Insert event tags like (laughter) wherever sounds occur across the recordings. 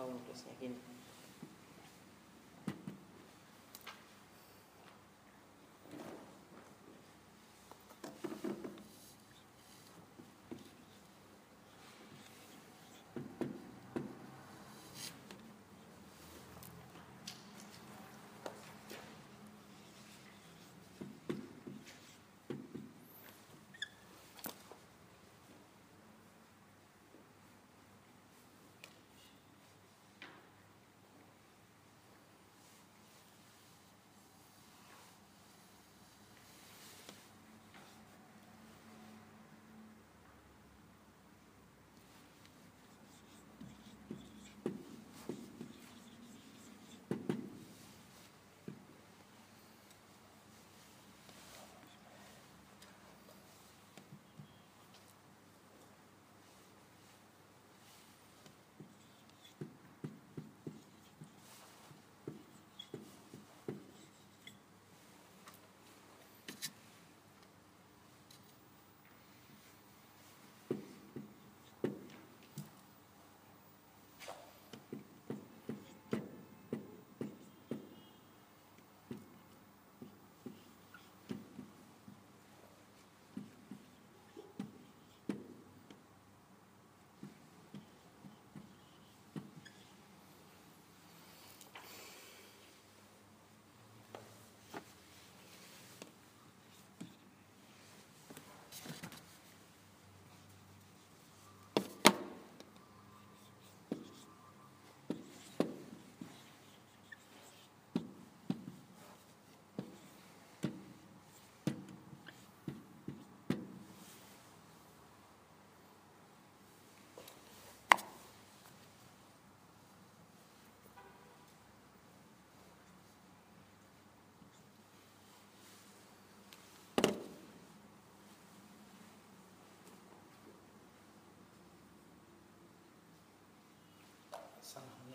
Augen bloß nicht hin.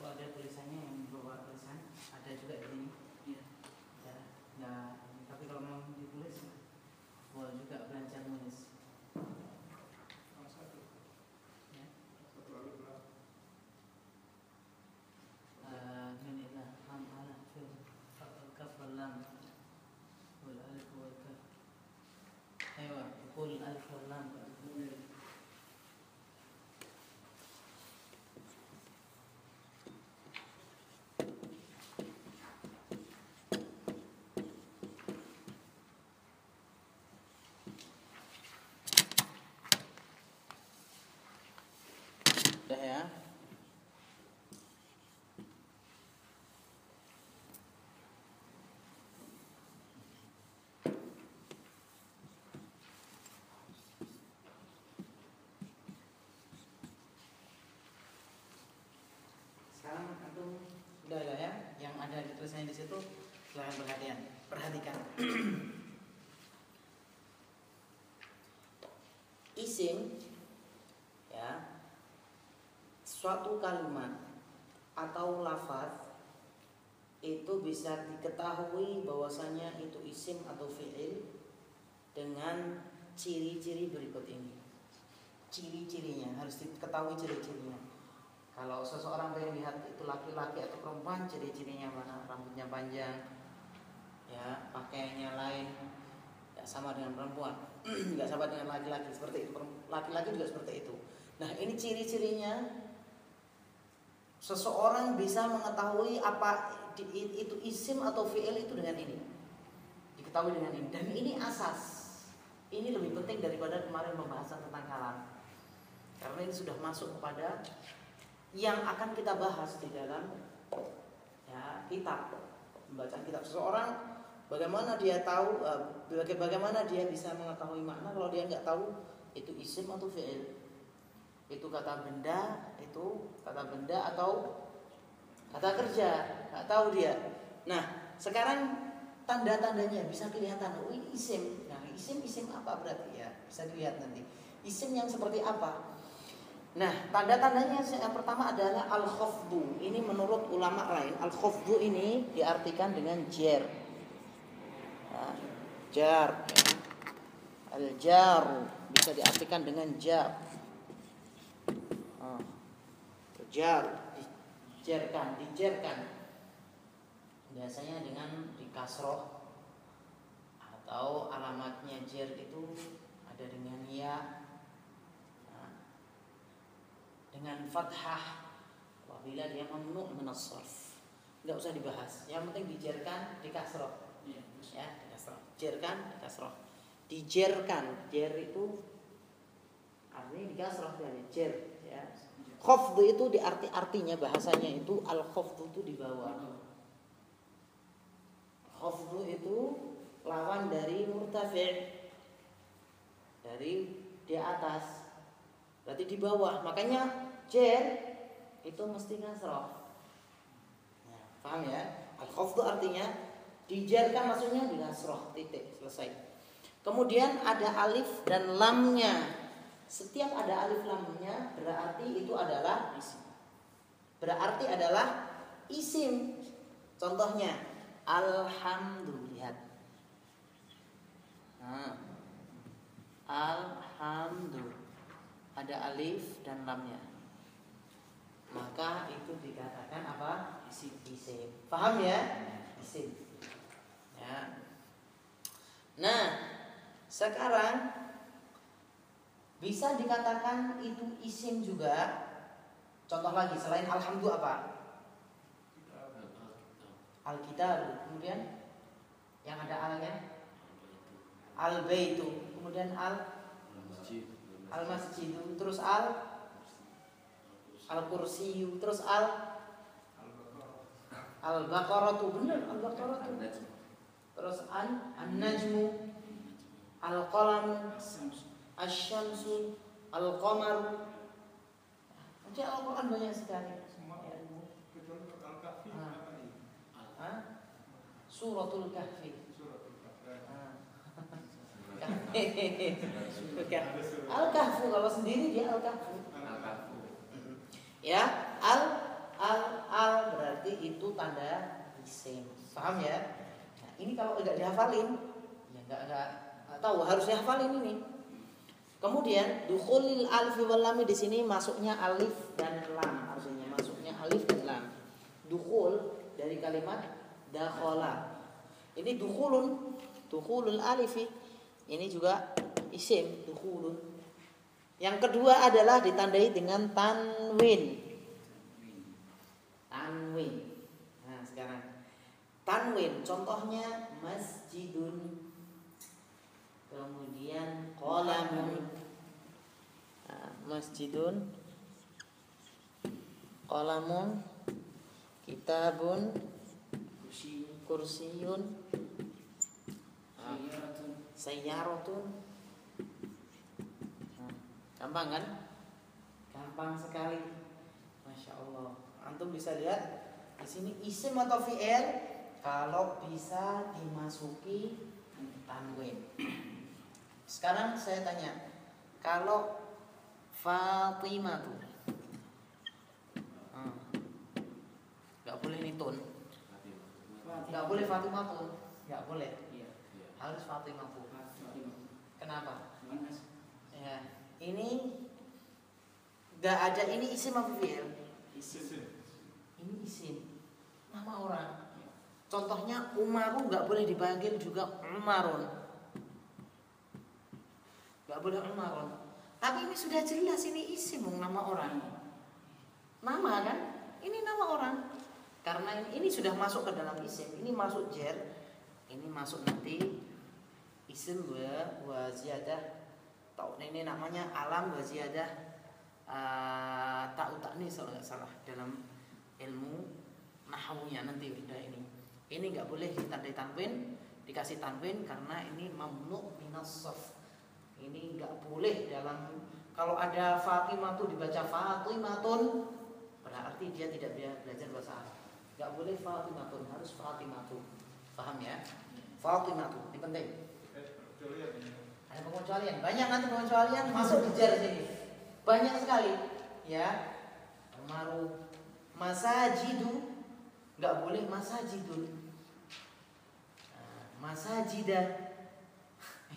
Itu ada tulisannya yang bawa tulisan, ada juga di sini. Iya. Ya, nah, tapi kalau mau ditulis, boleh juga belajar nulis. Ya. Eh, ini lah, lam ala fil, fa'al kaf wal lam, wal alif wal kaf. Ayo, qul alif wal lam. Udah ya. Sekarang antum udah ada ya, yang ada di tulisannya di situ silahkan perhatian, perhatikan. Isim ya suatu kalimat atau lafaz itu bisa diketahui bahwasanya itu isim atau fi'il dengan ciri-ciri berikut ini. Ciri-cirinya harus diketahui ciri-cirinya. Kalau seseorang pengen lihat itu laki-laki atau perempuan, ciri-cirinya mana? Rambutnya panjang, ya pakaiannya lain, ya sama dengan perempuan, (clears throat) nggak sama dengan laki-laki seperti itu. Laki-laki juga seperti itu. Nah ini ciri-cirinya seseorang bisa mengetahui apa itu isim atau fi'il itu dengan ini. Diketahui dengan ini. Dan ini asas. Ini lebih penting daripada kemarin pembahasan tentang kalam karena ini sudah masuk kepada yang akan kita bahas di dalam ya kitab. Pembacaan kitab seseorang bagaimana dia tahu eh, baga- bagaimana dia bisa mengetahui makna kalau dia nggak tahu itu isim atau fi'il itu kata benda itu kata benda atau kata kerja. Nggak tahu dia. Nah sekarang tanda-tandanya bisa kelihatan. Oh ini isim. Nah isim isim apa berarti? Ya bisa dilihat nanti. Isim yang seperti apa? Nah tanda-tandanya yang pertama adalah al khafdu ini menurut ulama lain al khafdu ini diartikan dengan jer. Nah, jar. Al jar bisa diartikan dengan jar ah, jar dijerkan, dijerkan. Biasanya dengan dikasroh atau alamatnya jer itu ada dengan ya. Nah, dengan fathah apabila dia memnuk menasraf nggak usah dibahas. Yang penting dijerkan dikasroh iya, ya dikasroh jerkan dikasroh dijerkan jer itu artinya dikasroh dari jer ya Khofdu itu di arti-artinya bahasanya itu al khofdu itu di bawah. Khofdu itu lawan dari murtafi' dari di atas. Berarti di bawah. Makanya jer itu mesti ngasroh. Nah, paham ya? Al khofdu artinya dijerkan maksudnya di ngasroh titik selesai. Kemudian ada alif dan lamnya setiap ada alif lamnya berarti itu adalah isim. Berarti adalah isim. Contohnya alhamdulillah. Nah, alhamdulillah. Ada alif dan lamnya. Maka itu dikatakan apa? Isim. Isim. Paham ya? Isim. Ya. Nah, sekarang bisa dikatakan itu isim juga. Contoh lagi selain alhamdulillah apa? Alkitab. Kemudian yang ada alnya al baitu. Kemudian al al masjid. Terus al al kursiyu. Terus al al baqarah tuh benar al baqarah tuh. Terus an an najmu al qalam asyamsu, al-qamar. Nanti Al-Quran banyak sekali. Ah. Suratul Kahfi. Al-Kahfu kalau sendiri dia Al-Kahfu. Ya, al al al berarti itu tanda isim. Paham ya? Nah, ini kalau tidak dihafalin, ya enggak enggak tahu harus dihafalin ini. Kemudian dukhulil alif wal lam di sini masuknya alif dan lam artinya masuknya alif dan lam. Dukhul dari kalimat dakhala. Ini dukhulun, dukhulul alif ini juga isim dukhulun. Yang kedua adalah ditandai dengan tanwin. Tanwin. Nah, sekarang tanwin contohnya masjidun kemudian qalamun nah, masjidun. Qalamun kitabun kursiyun. Sayyaratun nah, gampang kan? Gampang sekali. Masya Allah. Antum bisa lihat di sini isim atau fi'il kalau bisa dimasuki tanwin sekarang saya tanya, kalau Fatimah tuh hmm, nggak boleh nitun, nggak boleh Fatimah tuh, nggak boleh, iya. harus Fatimah tuh. Kenapa? Ya, ini nggak ada ini isim apa fiil? Ini isim, nama orang. Contohnya Umaru nggak boleh dipanggil juga Umarun nggak boleh Umar tapi ini sudah jelas ini isim nama orang. Nama kan? Ini nama orang. Karena ini, sudah masuk ke dalam isim. Ini masuk jer. Ini masuk nanti isim wa wa ziyadah. Tahu ini namanya alam wa ziyadah. Uh, tak nih kalau nggak salah dalam ilmu nahawunya nanti udah ini. Ini nggak boleh ditandai tanwin dikasih tanwin karena ini mamnu minas ini nggak boleh dalam kalau ada Fatimah tuh dibaca Fatimatun berarti dia tidak belajar bahasa Arab. nggak boleh Fatimatun harus Fatimatun paham ya? Fatimatun ini penting. Ada pengecualian? Banyak nanti pengecualian masuk di jar sini. Banyak sekali ya. Maru masajidu nggak boleh masajidun. Nah, masajidah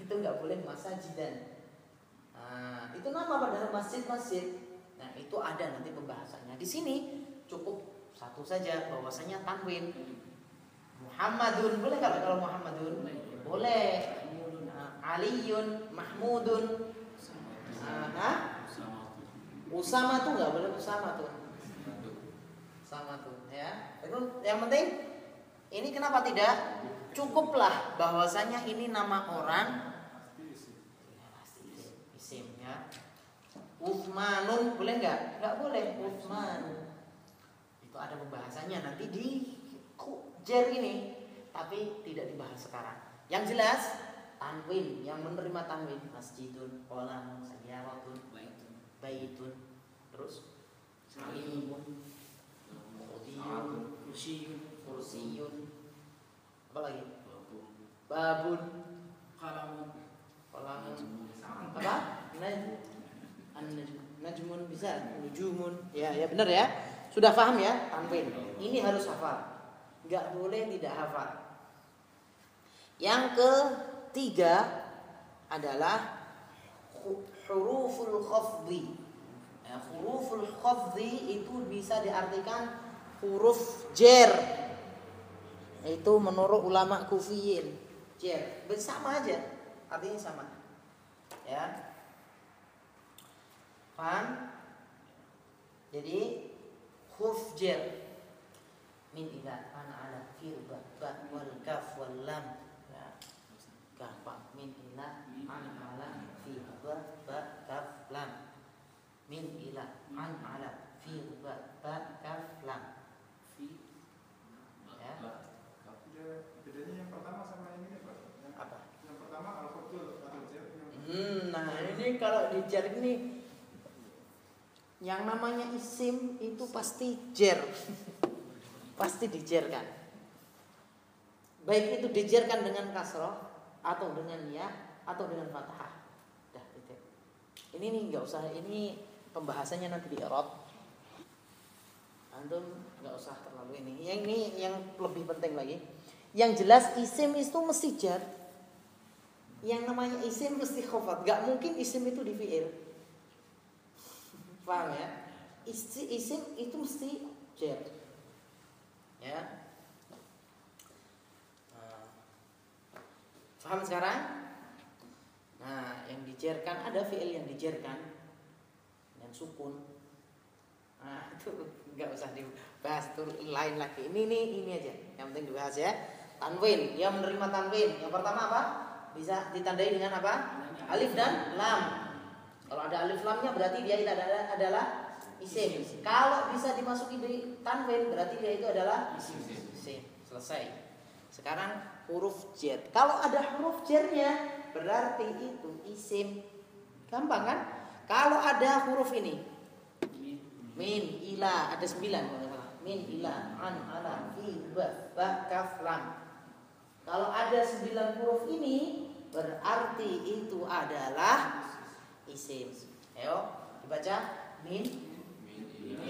itu nggak boleh masajidan nah, itu nama padahal masjid-masjid. Nah itu ada nanti pembahasannya. Di sini cukup satu saja bahwasanya tanwin. Muhammadun boleh nggak kalau Muhammadun? Boleh. Nah, Aliun Mahmudun. Nah, Usama. Tuh nggak boleh Usama tuh. Sama tuh ya. Itu yang penting ini kenapa tidak? Cukuplah bahwasanya ini nama orang isim ya Uthmanun boleh nggak? Nggak boleh Uthman itu ada pembahasannya nanti di jer ini tapi tidak dibahas sekarang. Yang jelas tanwin yang menerima tanwin masjidun kolam sajaratun baitun terus salimun kursiyun kursiyun apa lagi? Babun. Kalamun. Kalamun. Apa najmun bisa? Nujumun. Ya ya benar ya. Sudah paham ya? Tanwin. Ini harus hafal. Nggak boleh tidak hafal. Yang ketiga adalah huruful khafdi ya, huruful khafdi itu bisa diartikan huruf jer. Itu menurut ulama kufiyin. Jer. Bersama aja. Artinya sama. Ya paham jadi huruf jer min ila ana ala fil ba ba wal kaf wal lam. Ya. Gampang. Min ila ana ala fi ba ba kaf lam. Min ila an ala fi ba ba kaf lam. Bedanya yang pertama sama ini apa? Yang, apa? Yang pertama al-fatul atau jar. Hmm, nah ini kalau di jar ini yang namanya isim itu pasti jer. pasti dijerkan. Baik itu dijerkan dengan kasroh atau dengan ya atau dengan fathah. Dah titik. Ini nih nggak usah ini pembahasannya nanti di Arab. Antum nggak usah terlalu ini. Yang ini yang lebih penting lagi. Yang jelas isim itu mesti jar. Yang namanya isim mesti khofat. Gak mungkin isim itu di fi'il. Paham ya? Isi, isim itu mesti jar. Ya. Nah. Paham sekarang? Nah, yang dijerkan ada fi'il yang dijerkan dengan sukun. Nah, (laughs) itu nggak usah dibahas itu lain lagi. Ini ini ini aja. Yang penting dibahas ya. Tanwin, dia menerima tanwin. Yang pertama apa? Bisa ditandai dengan apa? Alif dan lam. Kalau ada alif lamnya berarti dia itu adalah, adalah isim. Kalau bisa dimasuki di tanwin berarti dia itu adalah isim. Selesai. Sekarang huruf jar. Kalau ada huruf jarnya berarti itu isim. Gampang kan? Kalau ada huruf ini min ila ada sembilan min ila an ala fi ba ba kaf lam kalau ada sembilan huruf ini berarti itu adalah isim. Ayo dibaca min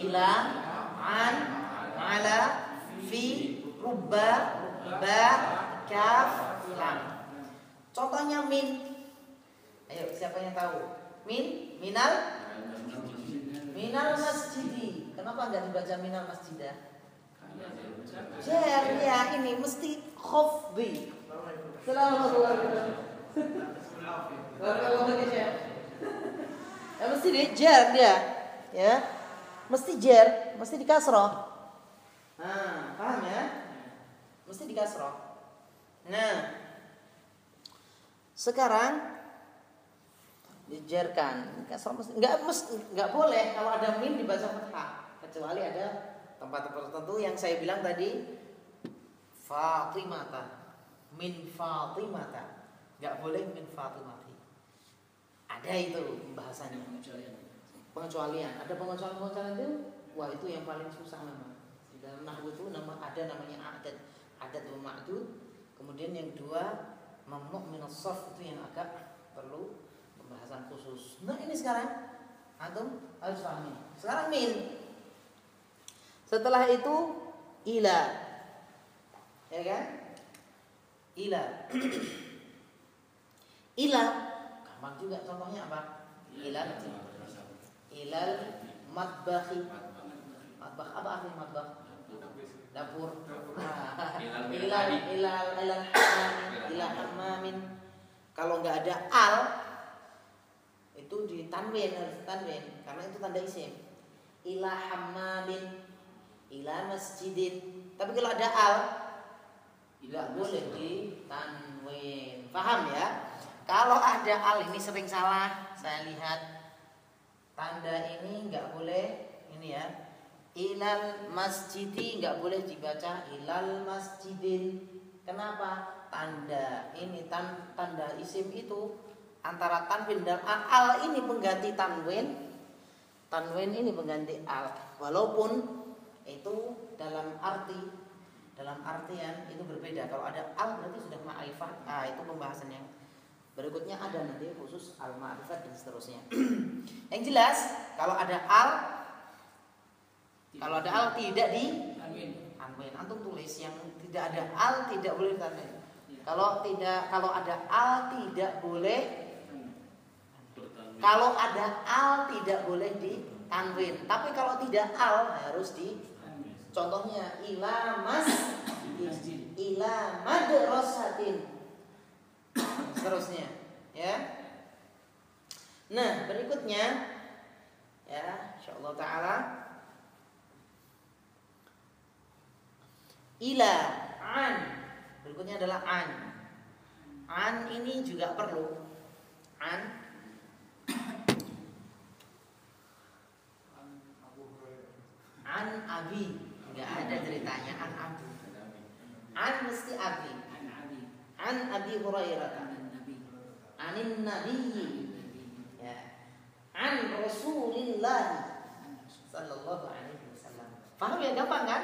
ila an ala fi rubba ba kaf lam. Contohnya min. Ayo siapa yang tahu? Min minal minal masjidi. Kenapa nggak dibaca minal masjidah? Jer ya ini mesti khofdi. Selamat Ya mesti di jer dia, ya. Mesti jer, mesti di kasroh. Nah, paham ya? Mesti di kasroh. Nah, sekarang dijerkan kasroh mesti nggak mesti nggak boleh kalau ada min dibaca fathah kecuali ada tempat tertentu yang saya bilang tadi Fatimata min Fatimata nggak boleh min Fatimati ada itu pembahasannya. Pengecualian. Ada pengecualian pengecualian itu wah itu yang paling susah memang. Dalam nahwu itu nama ada namanya adat. Adat wa ma'dud kemudian yang dua mamnu min itu yang agak perlu pembahasan khusus. Nah ini sekarang antum harus pahami. Sekarang min. Setelah itu ila. Ya kan? Ila. (clears throat) Ila gampang juga contohnya apa? Ilal. Ilal matbahi. Matbah apa artinya matbah? Dapur. Ilal ilal ilal hamamin ilal hamamin kalau nggak ada al itu di tanwin harus tanwin. Karena itu tanda isim. Ila hamamin ila masjidin. Tapi kalau ada al nggak boleh di tanwin paham ya kalau ada al ini sering salah. Saya lihat tanda ini nggak boleh ini ya. Ilal masjidi nggak boleh dibaca ilal masjidin. Kenapa? Tanda ini tan, tanda isim itu antara tanwin dan al ini pengganti tanwin tanwin ini pengganti al. Walaupun itu dalam arti dalam artian itu berbeda. Kalau ada al berarti sudah ma'rifat. Ah itu pembahasan yang berikutnya ada nanti khusus al ma'rifat dan seterusnya (clears throat) yang jelas kalau ada al kalau ada al tidak di anwin. Antum tulis yang tidak ada al tidak boleh ditanwin. Iya. Kalau tidak kalau ada al tidak boleh kalau ada al tidak boleh di tanwin. Tapi kalau tidak al harus di contohnya ila mas ila madrasatin. Seterusnya, ya. Nah, berikutnya ya, insyaallah taala. Ila an. Berikutnya adalah an. An ini juga perlu. An. An abi. Nggak ada ceritanya. An abu an mesti abi. An abi hurairah anin nabiyyi ya. An rasulillah sallallahu alaihi wasallam. Paham ya gampang kan?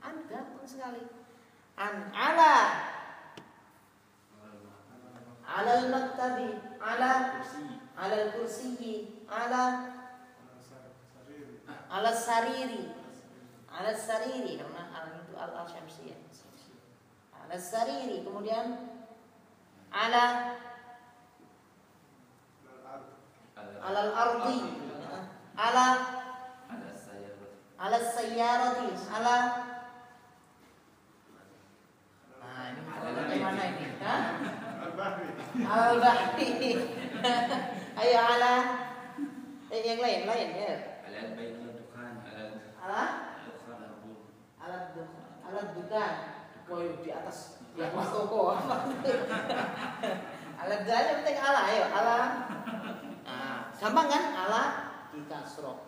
An. Gampang sekali. An ala. Ala al-maktabi ala. Ala al-kursiyi ala. Ala sariri. Ala sariri. Karena al itu al al syamsiyah ala sariri. Kemudian ala ala al-ardi ala ala sayyarati ala mana ini? Hah? Al-Bahri. (laughs) Ayo ala eh, yang lain lain ya. Ala dukhan. Ala ala ala dukhan. Woi di atas di atas toko. (laughs) ala dukhan penting ala ayo ala. Gampang kan ala di kasroh.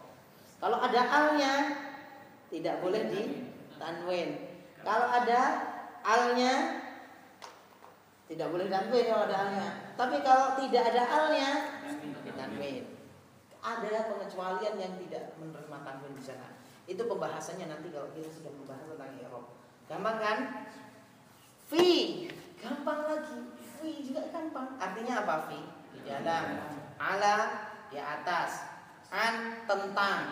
Kalau ada alnya tidak boleh di tanwin. Kalau ada alnya tidak boleh tanwin kalau ada alnya. Tapi kalau tidak ada alnya, tanwin. Ada pengecualian yang tidak menerima tanwin di sana. Itu pembahasannya nanti kalau kita sudah membahas tentang i'rab. Gampang kan? Fi, gampang lagi. Fi juga gampang. Artinya apa fi? Di dalam. Ala di atas. An tentang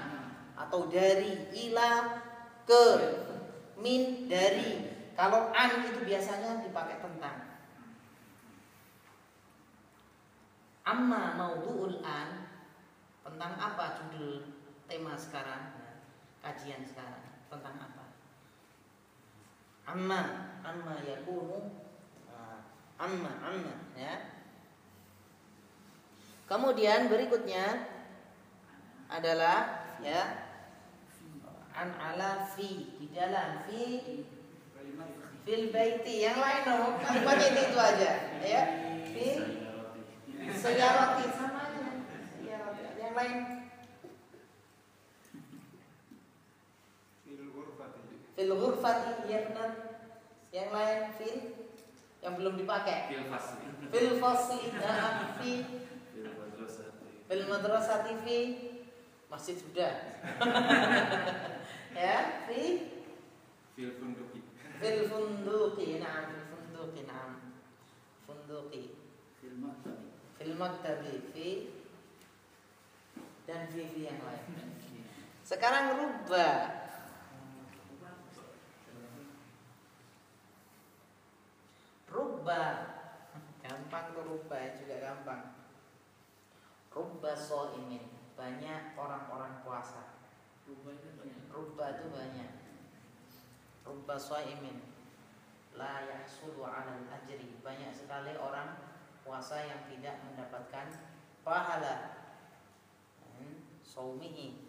atau dari ila ke min dari kalau an itu biasanya dipakai tentang Amma maudhu'ul an tentang apa judul tema sekarang kajian sekarang tentang apa? Amma amma yakunu nah, amma amma ya. Kemudian berikutnya adalah ya an ala fi di dalam fi fil baiti yang lain dong kalimatnya itu aja ya fi Sayarati sama aja. Yang lain Fil ghurfati iya benar. Yang lain fil yang belum dipakai. Fil fasli. Fil fasli nah, fi fil madrasati fi masjid sudah. (laughs) ya fi? Fil funduki. fil funduki na'am fil funduki na'am. Funduki. Fil maktabi fil maktabi fi? Dan fi fi yang lain. Sekarang rubba. Rubba. Gampang tuh rubba juga gampang rubba so'imin. Banyak orang-orang puasa. Rubah itu banyak. Rubba itu banyak. Rubba so'imin. La yahsulu 'alal ajri. Banyak sekali orang puasa yang tidak mendapatkan pahala. Hmm, saumihi.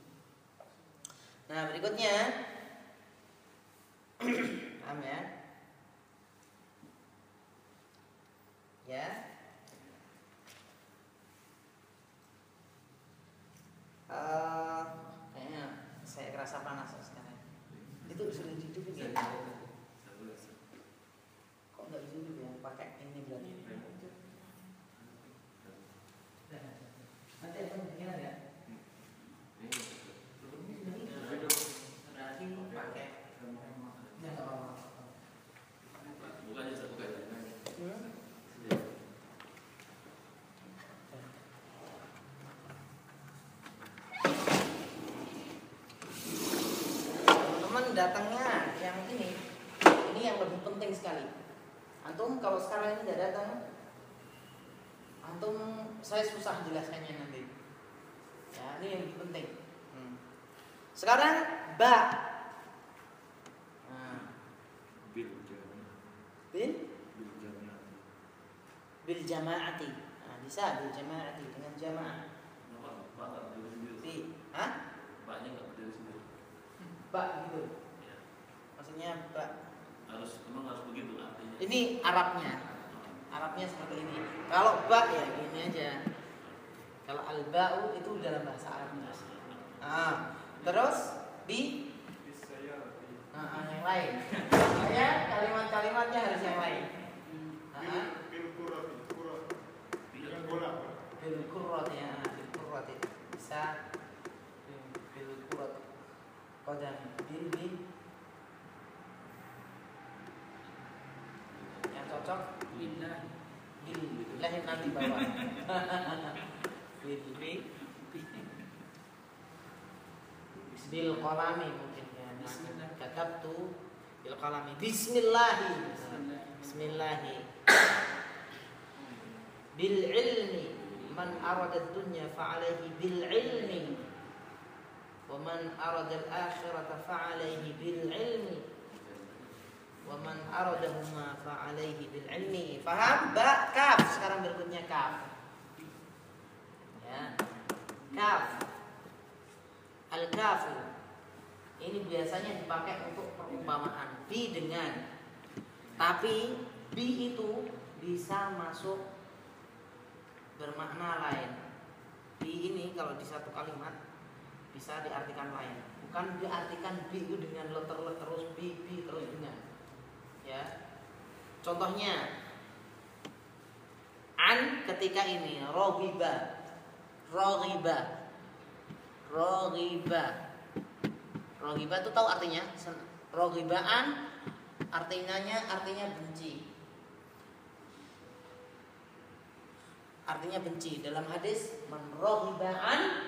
Nah berikutnya. (clears throat) Paham ya? Ya Eh, kayaknya saya kerasa panas sekarang. itu sudah duduk ya? Kok nggak duduk ya? Pakai ini berarti nanti aku bikin ya berarti pakai ya nggak apa-apa Hmm? teman datangnya yang ini. Ini yang lebih penting sekali. Antum kalau sekarang ini nggak datang antum saya susah jelaskannya nanti. Ya ini yang lebih penting. Hmm. sekarang ba. Nah, Bil bil? Bil jamaati. Nah, bisa bil jamaati dengan jamaah di hah ba gitu maksudnya ba harus memang harus begitu artinya ini Arabnya. Arabnya seperti ini. Kalau ba ya gini aja. Kalau al ba'u itu dalam bahasa Arabnya ah terus bi ah, ah, yang lain. Ya kalimat-kalimatnya harus yang lain. Ah, bola. bil kurrat ya bil kurrat bisa bil- kurrat qadam bil bil cocok Indah bil lahir nanti bawah bil bil kolami mungkin ya. Katab tu bil kolami Bismillahi. Bismillah. Bismillahi. Bil ilmi. Man arada dunya fa'alaihi bil ilmi. Wa man arada al akhirata fa'alaihi bil ilmi wa man aradahuma fa'alaihi bil ilmi. Paham ba kaf. Sekarang berikutnya kaf. Ya. Kaf. Al kafu ini biasanya dipakai untuk perumpamaan. Bi dengan. Tapi bi itu bisa masuk bermakna lain. Bi ini kalau di satu kalimat bisa diartikan lain. Bukan diartikan bi itu dengan letter terus bi bi terus dengan ya. Contohnya an ketika ini rogiba rogiba rogiba rogiba itu tahu artinya? Rogibaan artinya artinya benci. Artinya benci. Dalam hadis man rohibaan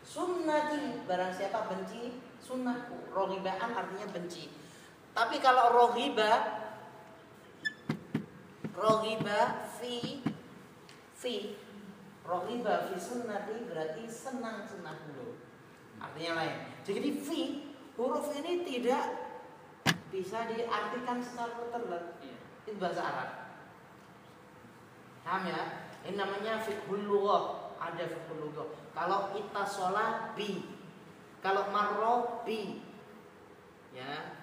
sunnati. Barang siapa benci sunnahku. Rohibaan artinya benci tapi kalau rohiba rohiba fi fi. Rohiba fi sunnati berarti senang sunnahku artinya lain. Jadi fi huruf ini tidak bisa diartikan secara Iya. itu bahasa Arab. Paham ya? Ini namanya fiqhul lughah. Ada fiqhul lughah. Kalau itasola bi. Kalau marro bi. Ya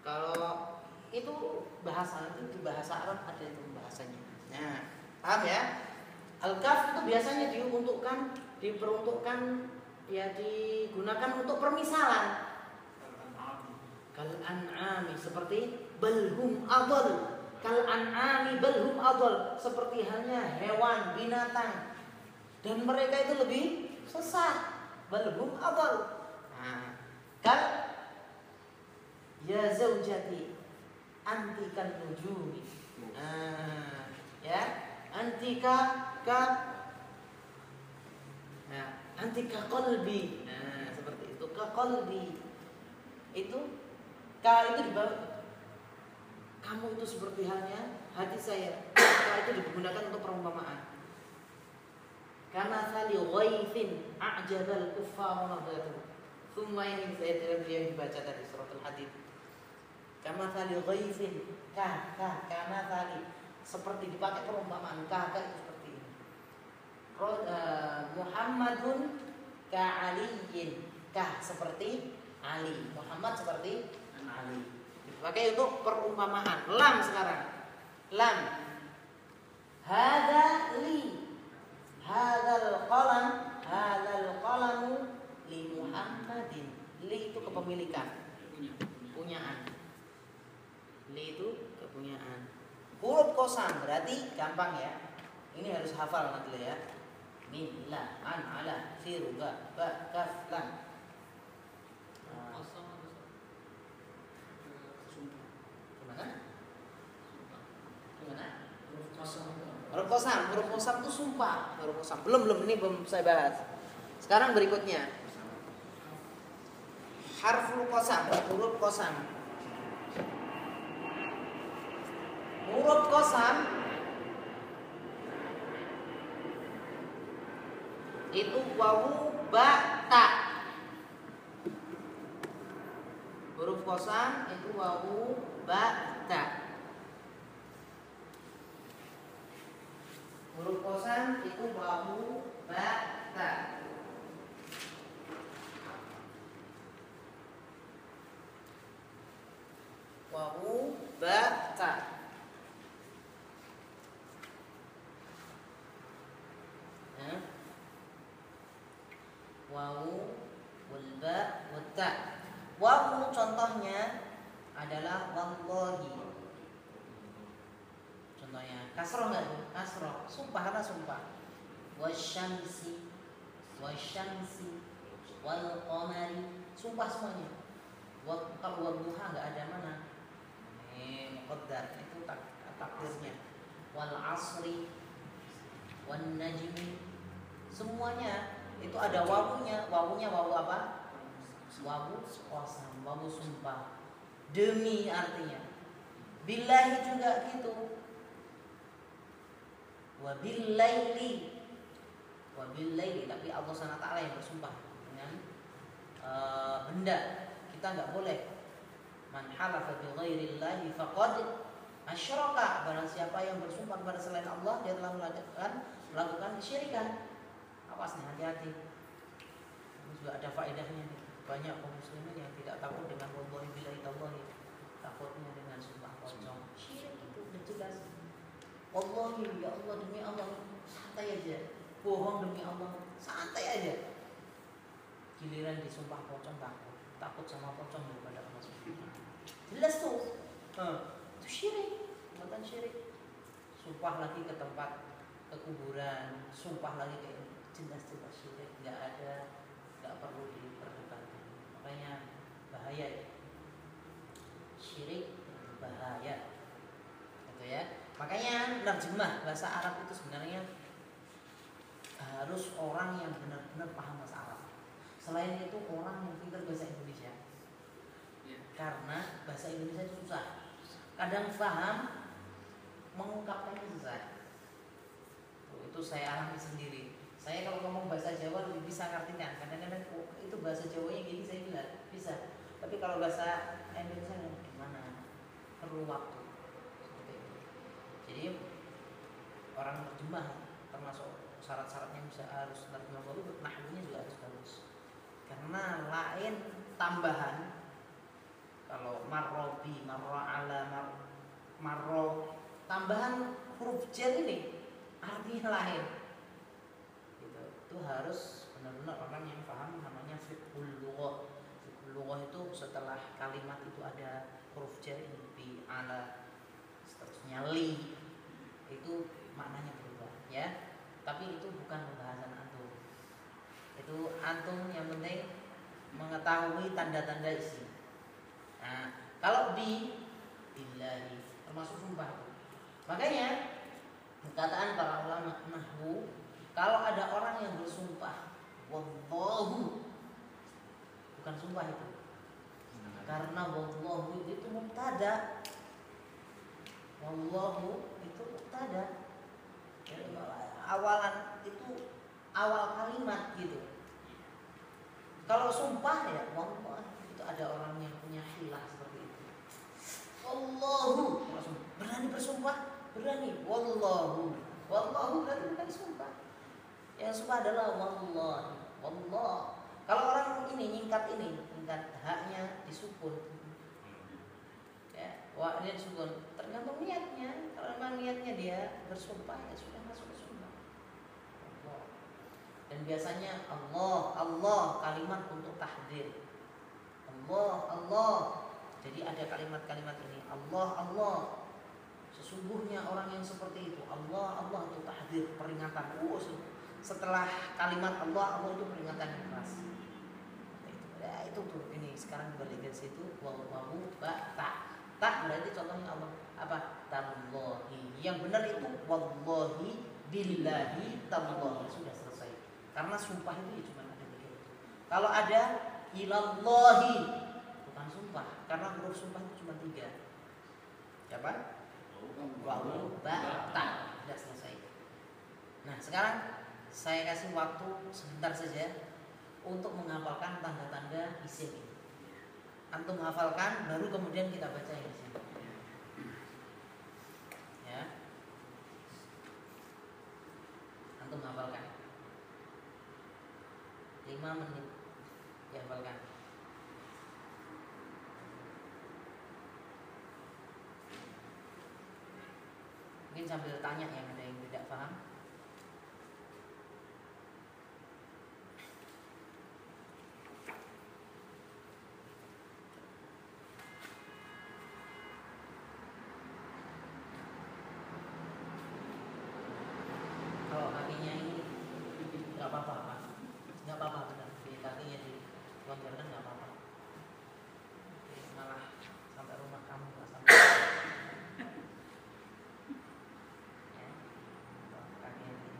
kalau itu bahasa itu di bahasa Arab ada itu bahasanya nah paham ya? Al kaf itu biasanya diuntukkan diperuntukkan ya digunakan untuk permisalan. Kal an'ami seperti belhum adal kal an'ami belhum adal seperti halnya hewan binatang. Dan mereka itu lebih sesat. Belhum adal nah Kal ya zaujati antikan nujumi. Ah, ya, antika ka Nah, antika qalbi. Nah, seperti itu ka qalbi. Itu ka itu dibawa kamu itu seperti halnya hati saya. Ka itu digunakan untuk perumpamaan. Karena tali ghaithin a'jabal kuffar nadatu. Thumma ini saya yang dibaca tadi surat al-hadid. Kama tali ghaithin kah kah karena tali seperti dipakai perumpamaan kah itu seperti ini. Eh, Muhammadun ka aliyin kah seperti Ali. Muhammad seperti Ali. Dipakai untuk perumpamaan. Lam sekarang. Lam. Hada li Hadal qalam Hadal qalamu Li Muhammadin Li itu kepemilikan Punya. Punyaan Li itu kepunyaan. Huruf kosam berarti gampang ya. Ini harus hafal nanti ya. Min, la, an, ala, firu, ba, ba, kaf, lam Nah. Gimana? Gimana? Huruf kosong. Huruf kosam, huruf kosam itu sumpah. Huruf kosam, belum, belum, ini belum saya bahas. Sekarang berikutnya. Harful kosam, huruf kosam Kosam Itu wawu ba ta. Huruf kosam itu wawu ba ta Huruf kosam itu wawu ba ta Wawu ba ta Ya. Wawu wal ba wat ta Wawu contohnya adalah wallahi Contohnya kasroh nggak tuh? Kasroh. Sumpah karena sumpah. Wasyamsi, wasyamsi, wal Sumpah semuanya. Wa kalau wadduha nggak ada mana? Eh, muqaddar itu tak takdirnya. Wal asri, wan najmi. Semuanya itu ada wawunya. Wawunya wawu apa? Wawu qasam, wawu sumpah. Demi artinya. Billahi juga gitu wabillaili wabillaili tapi Allah SWT yang bersumpah eh, benda. Kita nggak boleh. Man halafa bi ghairillahi faqad asyraka. Barang siapa yang bersumpah kepada selain Allah dia telah melakukan melakukan kesyirikan. Awas nih hati-hati juga ada faedahnya nih. Banyak kaum muslimin yang tidak takut dengan wallahi billahi tallahi takutnya dengan sumpah pocong syirik itu udah jelas. Wallahi ya Allah demi Allah santai aja. Bohong demi Allah santai aja giliran disumpah pocong takut. Takut sama pocong daripada Allah Subhanahu jelas tuh. Itu syirik. Bukan syirik. Sumpah lagi ke tempat ke kuburan sumpah lagi ke ini jelas-jelas syirik. Nggak ada nggak perlu diperdebatkan makanya bahaya ya. Syirik bahaya gitu ya. Makanya nerjemah bahasa Arab itu sebenarnya harus orang yang benar-benar paham bahasa Arab selain itu orang yang pintar bahasa Indonesia. Ya. karena bahasa Indonesia itu susah. Kadang paham mengungkapkannya susah. Tuh, itu saya alami sendiri. Saya kalau ngomong bahasa Jawa lebih bisa ngartikan kadang-kadang oh, itu bahasa Jawanya gini saya bilang bisa. Tapi kalau bahasa Indonesia gimana? Perlu waktu. Seperti itu. Jadi orang terjemah termasuk syarat-syaratnya bisa harus terjemah baru nahwunya juga harus bagus karena lain tambahan kalau marrobi marro ala mar, marro tambahan huruf jar ini artinya lain. Gitu. Itu harus benar-benar orang yang paham namanya fiqhul lughah. Fiqhul lughah itu setelah kalimat itu ada huruf jar ini bi ala seterusnya li. Itu maknanya berubah ya. Tapi itu bukan pembahasan itu antum yang penting mengetahui tanda-tanda isim. Nah, kalau bi billahi termasuk sumpah. Makanya perkataan para ulama nahwu kalau ada orang yang bersumpah wallahu bukan sumpah itu. Karena wallahu itu mubtada. Wallahu itu mubtada. Jadi, awalan itu awal kalimat gitu kalau sumpah ya wallah itu ada orang yang punya hilah seperti itu. Allahu berani bersumpah? Berani. Wallahu. Wallahu berarti bukan sumpah. Yang sumpah adalah wallah wallah. Kalau orang ini nyingkat ini nyingkat haknya disukun ya wah dia disukun tergantung niatnya. Kalau memang niatnya dia bersumpah ya sudah masuk Allah. Dan biasanya Allah Allah kalimat untuk tahdir. Allah Allah. Jadi ada kalimat-kalimat ini Allah Allah. Sesungguhnya orang yang seperti itu Allah Allah itu tahdir peringatan. Oh setelah kalimat Allah Allah itu peringatan yang keras. Ya itu tuh ini sekarang balik ke situ wallahu ba tak tak berarti contohnya Allah apa? Tallahi. Yang benar itu wallahi billahi tallahi. Sudah karena sumpah itu ya cuma ada itu kalau ada ilallahi bukan sumpah karena huruf sumpah itu cuma tiga siapa wawu ba ta sudah selesai nah sekarang saya kasih waktu sebentar saja untuk menghafalkan tanda-tanda isim ini. Antum hafalkan, baru kemudian kita baca yang. Ya. Antum hafalkan. 5 menit dihafalkan. Mungkin sambil tanya yang ada yang tidak paham. kalau kakinya ini nggak apa-apa Pak. nggak apa-apa benar di kakinya dilonggarkan nggak apa-apa Jadi malah sampai rumah kamu nggak sampai ya kakinya ini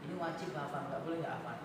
ini wajib hafal nggak boleh nggak hafal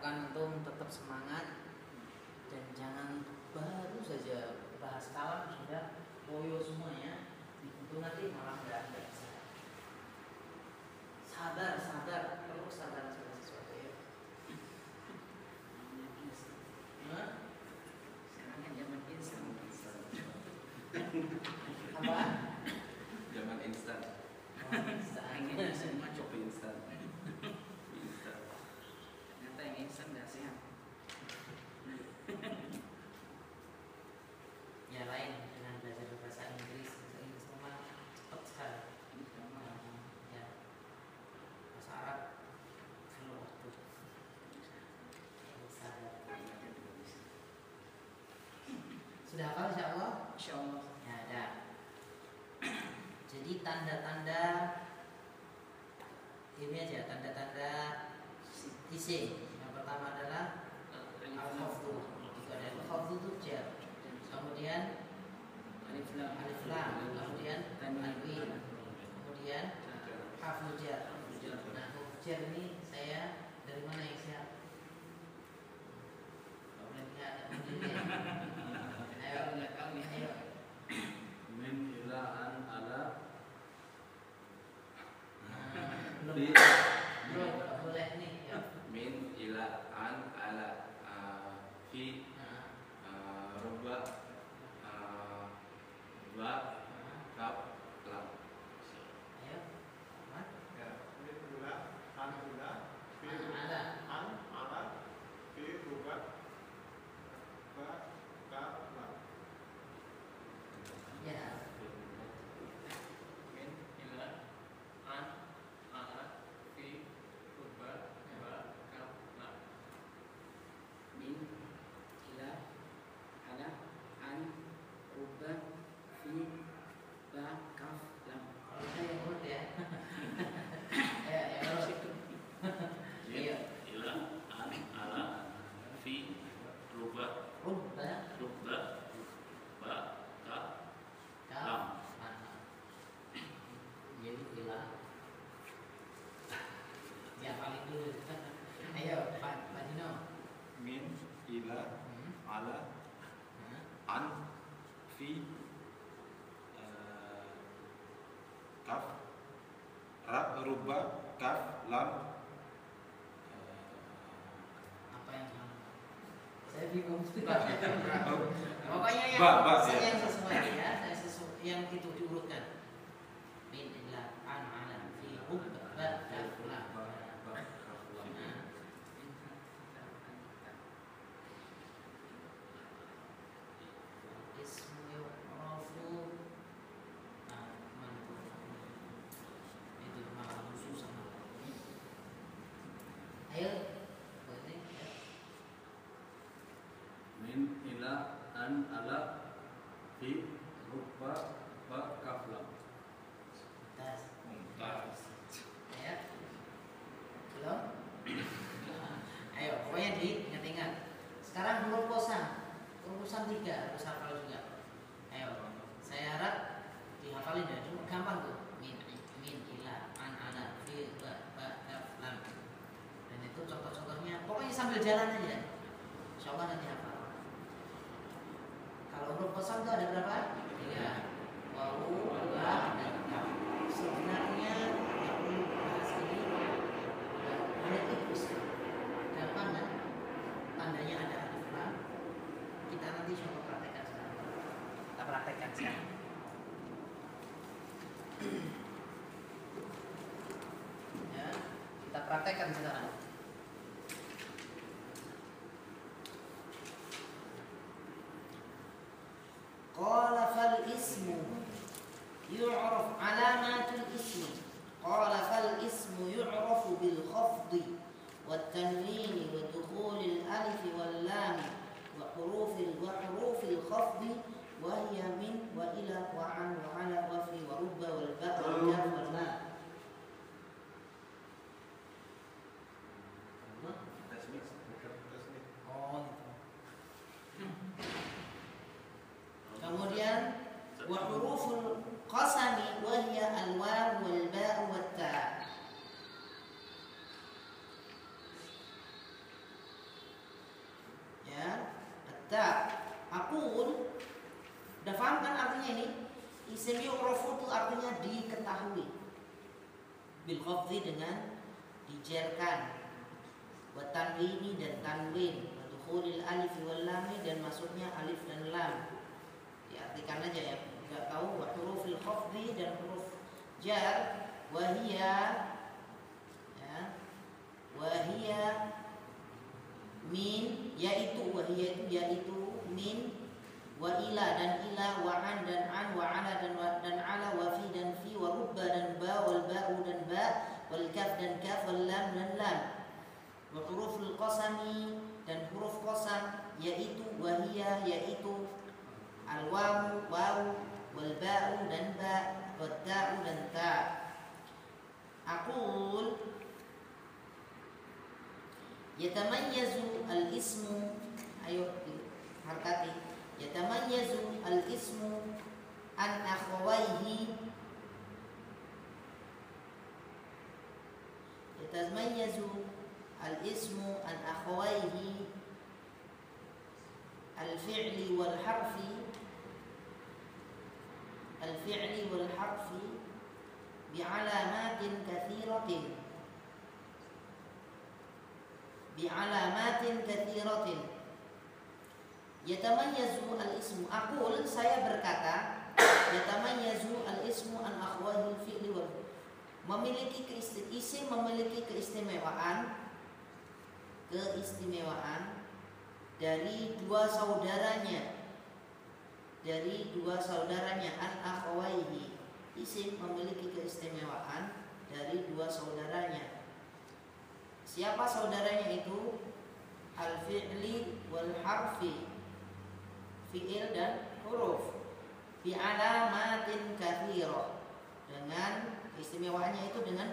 Harapkan antum tetap semangat dan jangan baru saja bahas kalam sudah boyo semuanya itu nanti malah nggak bisa. Sadar sadar perlu sadar segala sesuatu ya. Hah? Sekarang kan zaman instan. apa Zaman instan. Oh, bisa. Pengennya semua coba Kopi instan. Instan. Ternyata yang instan nggak sehat. ya lain dengan belajar bahasa Inggris bahasa Inggris memang cepat sekali ya bahasa Arab perlu waktu Harus sadar. sudah hafal insya Allah Insya Allah. ada. (clears throat) Jadi tanda-tanda ini aja tanda-tanda isim yang pertama adalah al-khafdu itu ada al-khafdu itu jar. Kemudian Alif lam. alif lam. Kemudian tanwin. Kemudian harfu jar. Nah huruf jar ini saya dari mana ya saya belum. Fi Belum boleh nih. Ya. min ila an ala uh, fi Nah, uh, rubba uh, ba nah, kaf lam. Ayo. Ahmad. Ya, ini gula, an gula, fi An gula, ala. an ala, fi gula, ba, ka, la. Ya. min ila an ala fi rubba ba kaf lam Min ila ala an rubba fi ba kaf lam. Kalau saya yang urut ya. Ya, yang urut. Iya. ila an ala fi rubba Rubba rubba ba kaf kaf. lam Mantap. Jadi ila. Ya paling dulu. Ayo, Pak Pak Dino. Min, ila, ala, an, fi, kaf, ra, rubba, kaf, lam, apa yang saya bingung. (laughs) Pokoknya yang Ba, ba, ya saya sesuai yang itu diurutkan min ila an ala fi hub ba kaf lam Nah. ismu yu'rafu ah, mana tuh? itu malah susah ayo boleh ya. Min ila an ala fi rubba ba kaf lam. Tas. mumtaz. Ya. Belum? Ayo, pokoknya diingat-ingat. Sekarang huruf kosan. Huruf tiga harus hafal juga. Ayo, saya harap dihafalin ya. Cuma gampang tuh. Min, min, ila, an, ana, fi, ba, ba, kaf, lam. Dan itu contoh-contohnya. Pokoknya sambil jalan aja. Insya Allah nanti hafal. Kosan itu ada berapa? Tiga. Wawu, ba, dan kaf. Sebenarnya perlu bahas ini. Ada tikus. Gampang kan? Tandanya ada alif lam. Kita nanti coba praktekkan sekarang. Kita praktekkan sekarang. (clears throat) ya, kita praktekkan sekarang. Bil dengan dijerkan. Wa tanwini dan tanwin. Wa dukhulil alif wal lam dan masuknya alif dan lam. Diartikan aja ya. Enggak tahu wa hurufil khafdi dan huruf jar wa hiya ya. Wa hiya min yaitu wa hiya itu yaitu min wa ila dan ila wa an dan an wa ala dan wa dan ala wa fi dan fi wa rubba dan ba wal ba wal kaf dan kaf wal lam dan lam. Wa huruful qasami dan huruf qasam yaitu wa hiya yaitu al wawu wawu wal ba'u dan ba wal ta'u dan ta. Aqul yatamayyazu al ismu ayo harkati. Yatamayyazu al ismu تتميز الاسم عن أخويه. الفعل والحرف الفعل والحرف بعلامات كثيرة. بعلامات كثيرة. يتميز الاسم أقول سيبركتا يتميز الاسم عن أخوه الفعل والحرف. Memiliki isim memiliki keistimewaan keistimewaan dari dua saudaranya. Dari dua saudaranya an akhwaihi isim memiliki keistimewaan dari dua saudaranya. Siapa saudaranya itu? Al fi'li wal harfi. Fi'il dan huruf. Bi alamatin kathirah dengan istimewaannya itu dengan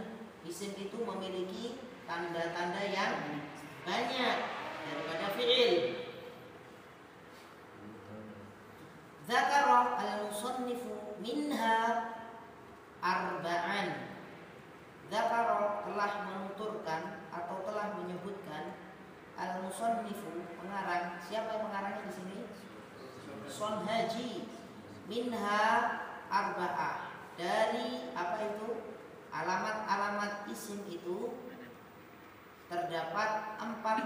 isim itu memiliki tanda-tanda yang banyak daripada fi'il. Zakara al-musannifu minha arba'an. Zakara telah menuturkan atau telah menyebutkan al-musannifu pengarang. Siapa yang mengarangnya di sini? Son Haji minha arba'ah dari apa itu? Alamat-alamat isim itu terdapat empat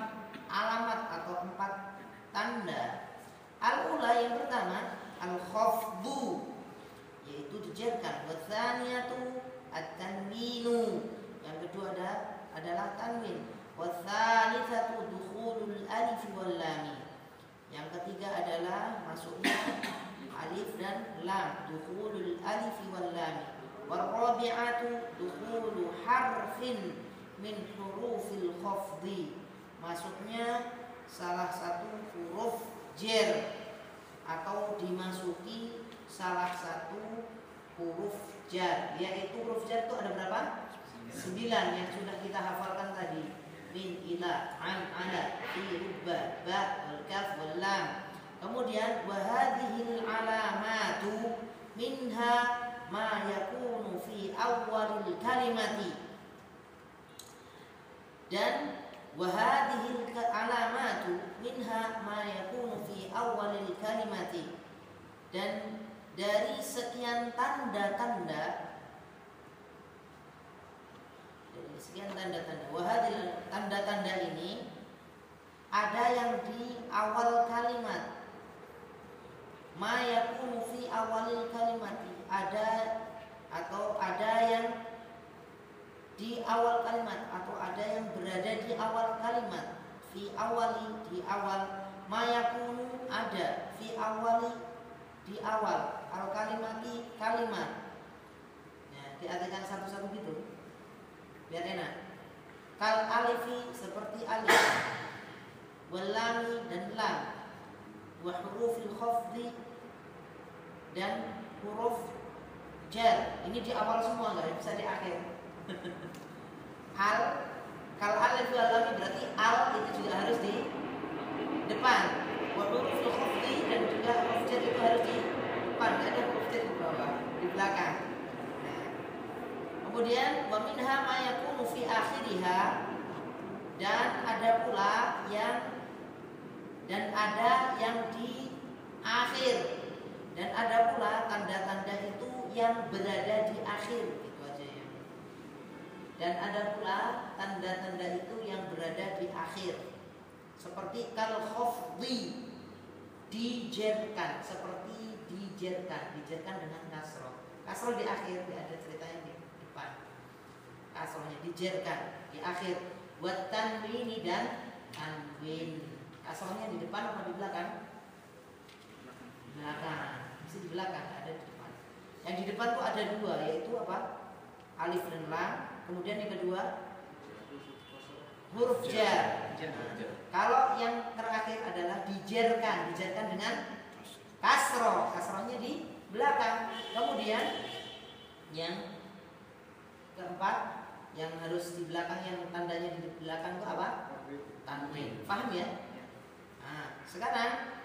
alamat atau empat tanda. Al-ula yang pertama al-khafdu yaitu dijerkan. Wathaniyatu at-tanwinu. Yang kedua ada adalah tanwin. Wathalithatu dukhulul alif wal lam yang ketiga adalah masuknya alif dan lam. Dukhulul alif wal lam. Warabi'atu dukhulu harfin min hurufil khafdi. Masuknya salah satu huruf jer. Atau dimasuki salah satu huruf jar. Yaitu huruf jar itu ada berapa? Sembilan yang sudah kita hafalkan tadi. Min ila an ala fi rubba ba wal kaf wal lam kemudian wa hadhil alamatu minha ma yakunu fi awwalil kalimati. Dan wahadihil alamatu minha ma yakunu fi awalil kalimati. Dan dari sekian tanda-tanda dari sekian tanda-tanda wahadil tanda-tanda ini ada yang di awal kalimat ma fi awalil kalimati. Ada atau ada yang di awal kalimat atau ada yang berada di awal kalimat. Fi awali di awal. Mayakunu ada. Fi awali di awal. Al kalimati kalimat. Ya, diartikan satu-satu gitu. Biar enak. Kal alifi seperti alif. Walami dan lam. Wa hurufil khafdi dan huruf jar ini di awal semua nggak bisa di akhir (laughs) al kalau alif itu alami berarti al itu juga harus di depan. Wa huruful khafdi dan juga huruf jar itu harus di depan tidak ada huruf jar di bawah di belakang. Nah, kemudian wa minha ma yakunu fi akhiriha dan ada pula yang dan ada yang di akhir dan ada pula tanda-tanda itu yang berada di akhir itu aja ya. Dan ada pula tanda-tanda itu yang berada di akhir. Seperti kal khafdi dijerkan. Seperti dijerkan. Dijerkan dengan kasroh kasroh di akhir tidak ada ceritanya di depan. Kasrohnya dijerkan di akhir. Buat tanwini dan tanwin. Kasrohnya di depan apa di belakang belakang. Bisa di belakang nggak ada di depan. Yang di depan tuh ada dua yaitu apa? Alif dan lam. Kemudian yang kedua huruf jar. kalau yang terakhir adalah dijerkan dijerkan dengan kasroh kasrohnya di belakang. Kemudian yang keempat yang harus di belakang yang tandanya di belakang itu apa? Tanwin. Paham ya. Nah, sekarang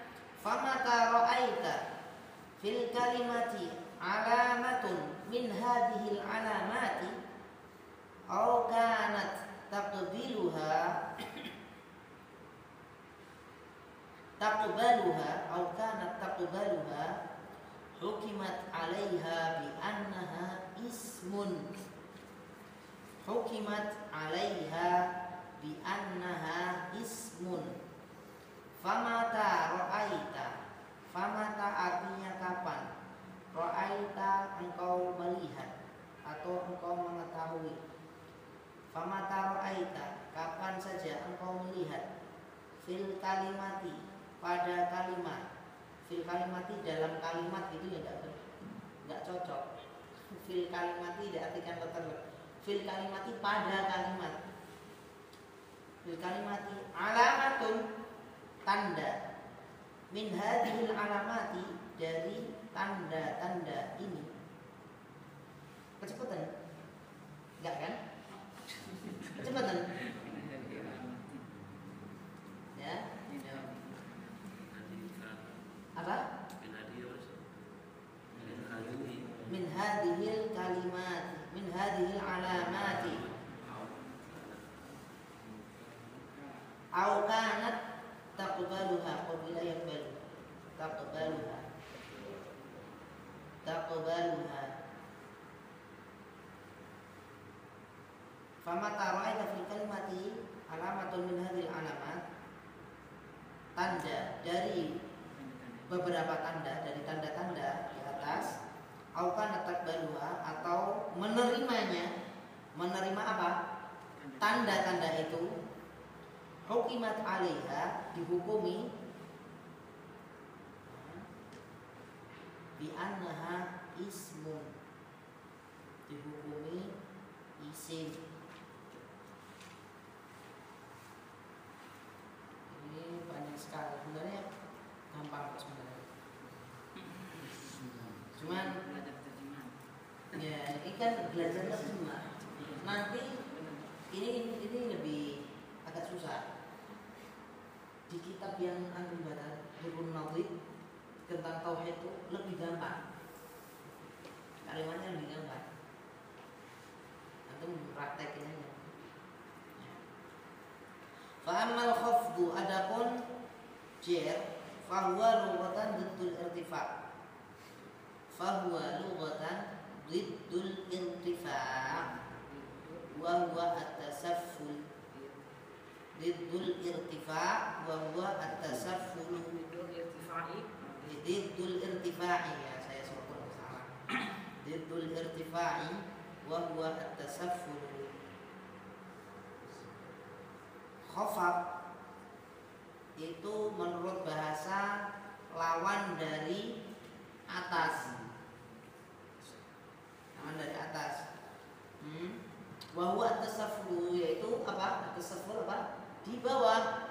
famata ra'aita fil kalimati alamatun min hadhil alamati aw kanat taqbiluha taqbaluha aw kanat taqbaluha hukimat 'alaiha bi annaha ismun. Hukimat alaiha bi annaha ismun famata ra'aita famata artinya kapan? Ra'aita engkau melihat atau engkau mengetahui. Famata ra'aita kapan saja engkau melihat. Fil kalimati pada kalimat. Fil kalimati dalam kalimat itu ya enggak enggak cocok. Fil kalimati diartikan letter fil kalimati pada kalimat. Fil kalimati alamatun tanda. Min hadhil alamati dari tanda-tanda ini. Kecepatan? Enggak kan? Kecepatan? Ya? Apa? Min hadhil kalimat min hadhil alamati. Au kanat taqbaluha qabila yaqbalu taqbaluha. Taqbaluha. Fama tara'aita fil kalimati alamatun min hadhil alamat. Tanda dari beberapa tanda dari tanda-tanda di atas. Aukan taqbaluha atau menerimanya. Menerima apa? Tanda-tanda itu hukimat alaiha dihukumi. Bi annaha ismun. Dihukumi isim. Ini banyak sekali. Sebenarnya gampang kok sebenarnya. Cuman ya ini kan belajar terjemah nanti ini ini lebih agak susah di kitab yang antum baca Rukun Nadhid tentang tauhid itu lebih gampang. Kalimatnya lebih gampang. Antum praktekin aja Fa'amal khafdu adapun jer fahuwa lughatan diddul irtifa. Fahuwa lughatan diddul irtifa. Wa huwa at-tasafful diddul irtifa wa huwa at-tasafful diddul irtifa'i ya saya sorot salah (clears throat) diddul irtifa'i wa huwa at-tasafful khafat itu menurut bahasa lawan dari atas lawan dari atas hmm. Wahwa tasaffu yaitu apa? Tasaffu apa? Di bawah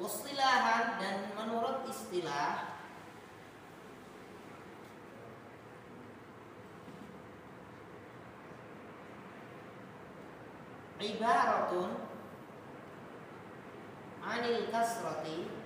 Wasilahan dan menurut istilah Ibaratun Anil kasrati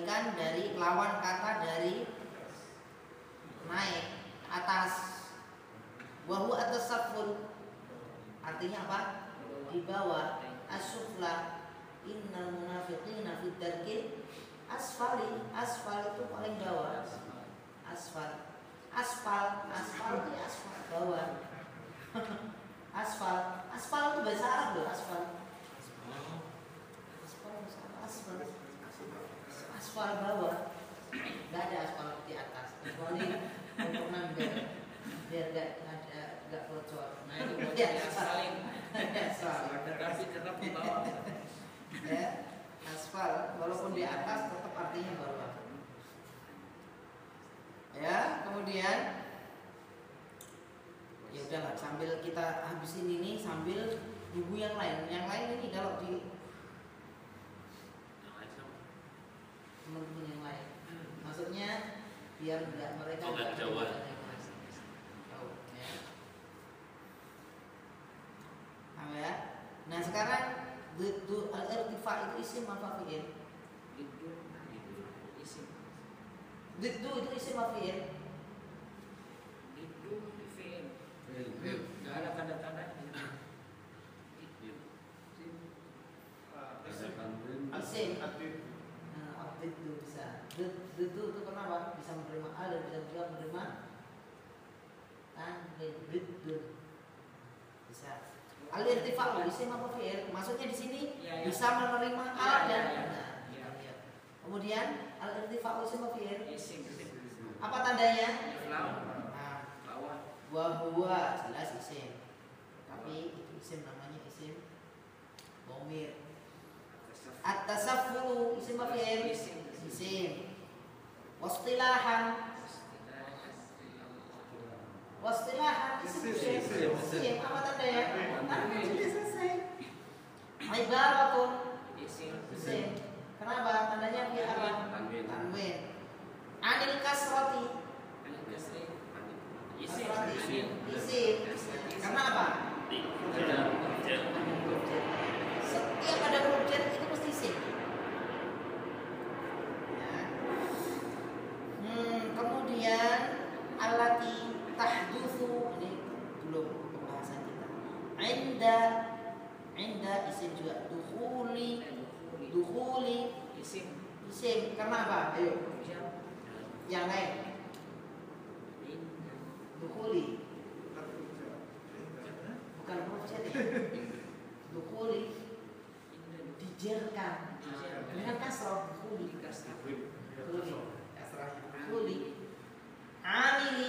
dari lawan kata dari naik atas wahu atas safun artinya apa di bawah asufla innal munafiqina fid darkil asfali asfal itu paling bawah asfal aspal aspal itu aspal bawah aspal aspal itu bahasa Arab loh aspal aspal bahasa Arab, aspal aspal bawah nggak ada aspal di atas kecuali untuk nambel biar nggak ada nggak bocor nah itu buat aspal aspal Tapi tetap di bawah. ya aspal walaupun di atas tetap artinya bawah ya kemudian ya udahlah sambil kita habisin ini sambil nunggu yang lain yang lain ini kalau di Yang lain sama. teman-teman yang lain maksudnya biar enggak mereka Oh, nggak nggak kejauhan. tahu ya Paham ya nah sekarang du al irtifa itu isim apa fi'il itu itu isim Itu apa fi'il itu fi'il Fi'il. nggak ada tanda-tanda Iya. Adit. Nah, update itu bisa. Diddu itu kenapa? Bisa menerima al dan bisa juga menerima tanwin. Diddu bisa. Al irtifa isim apa fi'il? Maksudnya di sini Ya, ya. bisa menerima Ya, al ya, dan ya. Ya. Kemudian al irtifa isim apa fi'il? isim Apa tandanya? Nah, huwa jelas isim. Tapi itu isim namanya isim bomir. At-tasaffulu isim apa fi'il? isim Isim. Wastilahan Wastilahan isim Isim, isim. apa tandanya? Tanwin sudah selesai. Ibaratun isim isim. Kenapa? Tandanya fi'il apa? Tanwin. Anil kasrati anil kasri Isim. Kasrati. Isim. Isim. Karena apa? Setiap ada huruf jar itu mesti isim. Ya. Hmm, kemudian alati tahdutsu ini belum pembahasan kita. Inda inda isim juga dukhuli dukhuli isim isim karena apa? Ayo yang lain indah dukhuli bukan jar ya. dukhuli indah dijerkan dengan kasroh dukhuli kasri Kuli. Kasrahnya. Kuli. Amili.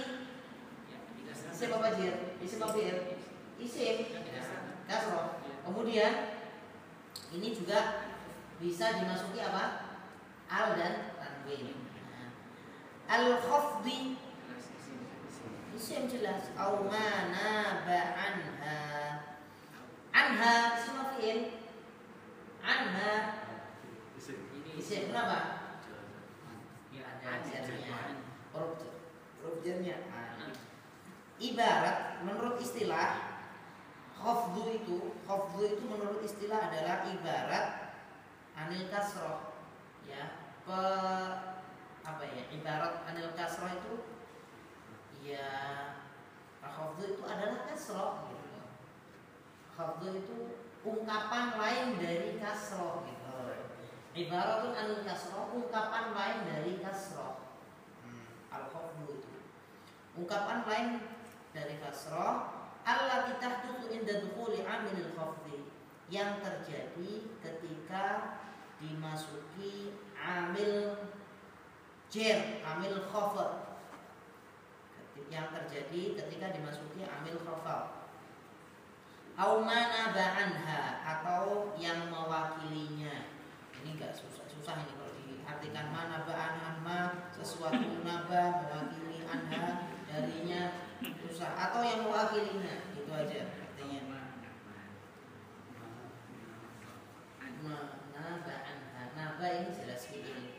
Isim apa jir? Isim apa jir? Isim. Kasroh. Kemudian ini juga bisa dimasuki apa? Al dan tanwin. Nah. Al khafdi isim jelas. Au mana anha. Anha apa fi'il? Anha isim kenapa? ibarat menurut istilah khafdu itu khafdu itu menurut istilah adalah ibarat anil kasroh ya pe apa ya ibarat anil kasroh itu ya khafdu itu adalah kasroh gitu khafdu itu ungkapan lain dari kasroh gitu Ibaratun anil kasroh ungkapan lain dari kasroh al khafdu itu. Ungkapan lain dari kasroh Allah tahdutu inda dukhuli amilil khafdi yang terjadi ketika dimasuki amil jer amil khafd yang terjadi ketika dimasuki amil khafal au mana ba'anha atau yang mewakilinya ini enggak susah susah ini kalau diartikan mana ba'an anma sesuatu naba mewakili anha darinya susah atau yang mewakilinya itu aja artinya mana ba'anha naba ini jelas fi'il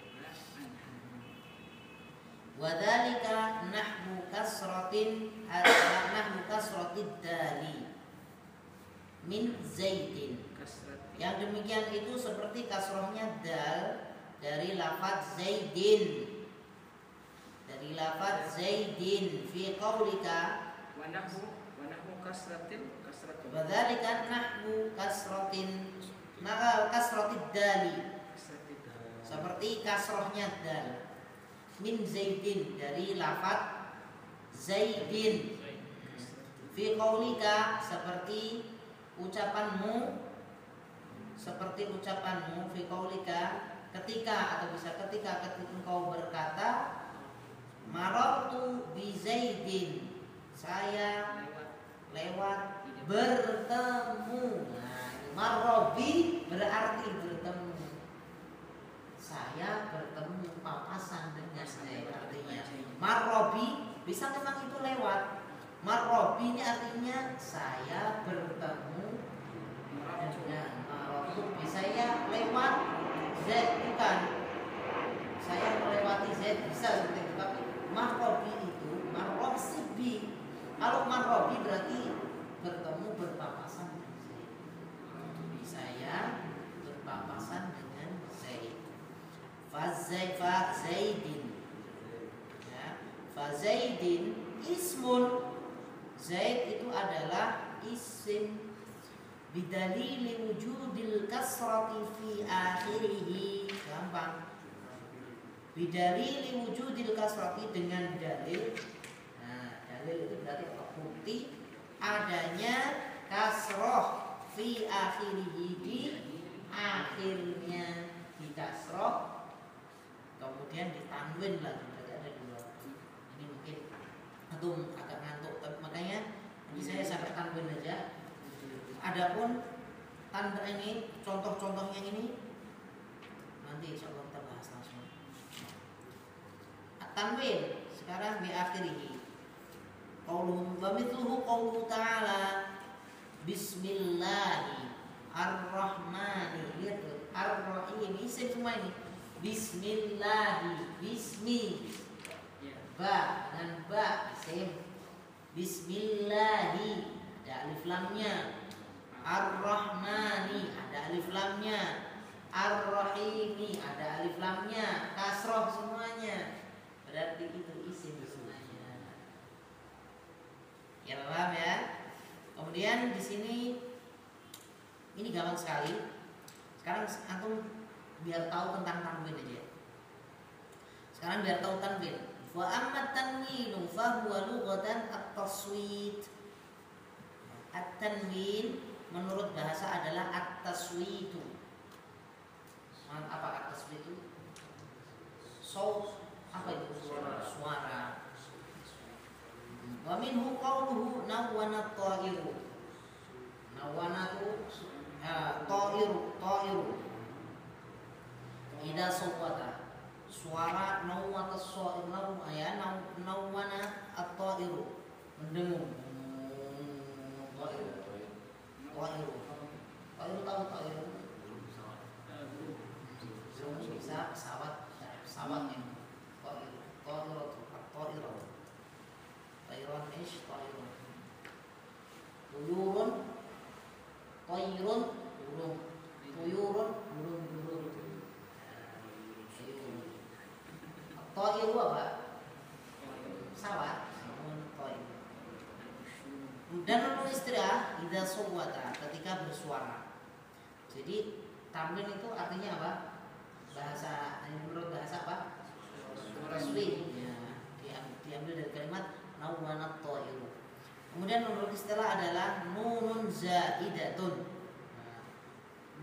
Wadhalika nahwu kasratin adalah nahwu kasratid dali min zaidin kasrat yang demikian itu seperti kasrohnya dal dari lafaz zaidin dari lafaz zaidin fi qaulika wanahu wanahu kasratin kasratun wadzalika nahwu kasratin maka kasratid dali kasratin seperti kasrohnya dal min zaidin dari lafaz zaidin. Fi qaulika seperti ucapanmu seperti ucapanmu fi qaulika ketika atau bisa ketika ketika engkau berkata marartu bi zaidin. Saya lewat bertemu. Nah ini marrobi berarti saya bertemu papasan dengan Zaid artinya marrobi bisa memang itu lewat Marrobi ini artinya saya bertemu dengan Marrobi. Saya lewat Z bukan. Saya melewati Z bisa seperti itu. Tapi Marrobi itu Marrobi. Kalau Marrobi berarti bertemu berpapasan dengan saya berpapasan dengan. Fazai Zaidin. Ya. Fazaidin ismun. Zaid itu adalah isim. Bidalili wujudil kasrati fi akhirih gampang. Bidalili wujudil kasrati dengan dalil. Nah dalil itu berarti apa? Bukti adanya kasroh fi akhirih di akhirnya. Di kasroh kemudian ditanwin lagi berarti ada dua. Ini mungkin antum agak ngantuk makanya ini saya sampai tanwin aja. Adapun tanda ini contoh-contohnya ini nanti insya Allah kita bahas langsung. Tanwin sekarang di akhirih qauluhu wa mithluhu qauluhu ta'ala bismillahi ar-rahmani. Lihat tuh ar-rahim isim semua ini bismillahi bismi. Ya. ba dan ba isim bismillahi ada alif lamnya. Ar-rahmani ada alif lamnya. Ar-rahimi ada alif lamnya. Kasroh semuanya. Berarti itu isim semuanya ya paham ya? Kemudian di sini ini gampang sekali. Sekarang antum biar tahu tentang tanwin aja. Sekarang biar tahu tanwin. Wa amma tanwinu fa huwa lughatan at-taswit. At-tanwin menurut bahasa adalah at-taswitu. Apa at-taswitu? So apa itu? Suara. suara. Wa minhu qawluhu nawwana at-ta'iru nawwana tu ya, ta'iru ta'iru Ida sawwata suara nawwata so'ir naw ya naw nawwana at-ta'iru mendengung ta'iru ta'iru ta'iru tahu ta'iru Ini bisa pesawat pesawat ini ta'iru ta'iru at-ta'iru ta'iran ish ta'irun tuyurun. Tairun burung tuyurun. Burung burung Toiru apa? Pesawat. Toiru. Dan nunul istilah ida suwata ketika bersuara. Jadi tamrin itu artinya apa? Bahasa menurut bahasa apa? Taswir. Ya, diam- diambil dari kalimat nawana toiru. Kemudian menurut istilah adalah nunun zaidatun. Nah,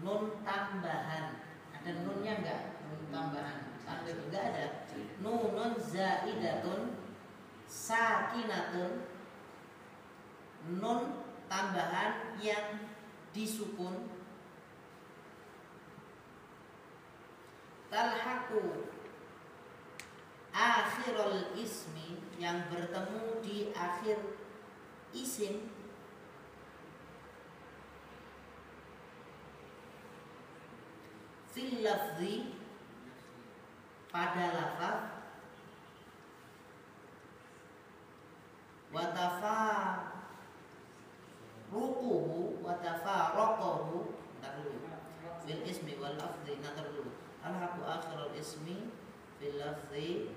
nun tambahan. Ada nunnya enggak? Nun tambahan. Sampai enggak ada. Nunun zaidatun sakinatun. Nun tambahan yang disukun. Talhaku akhirul ismi yang bertemu di akhir isim. Fil lafzi pada lafaz watafa rukuhu watafa rokohu ntar dulu. Fil ismi wal lafzi ntar dulu. Alhaqu akhirul ismi fil lafzi.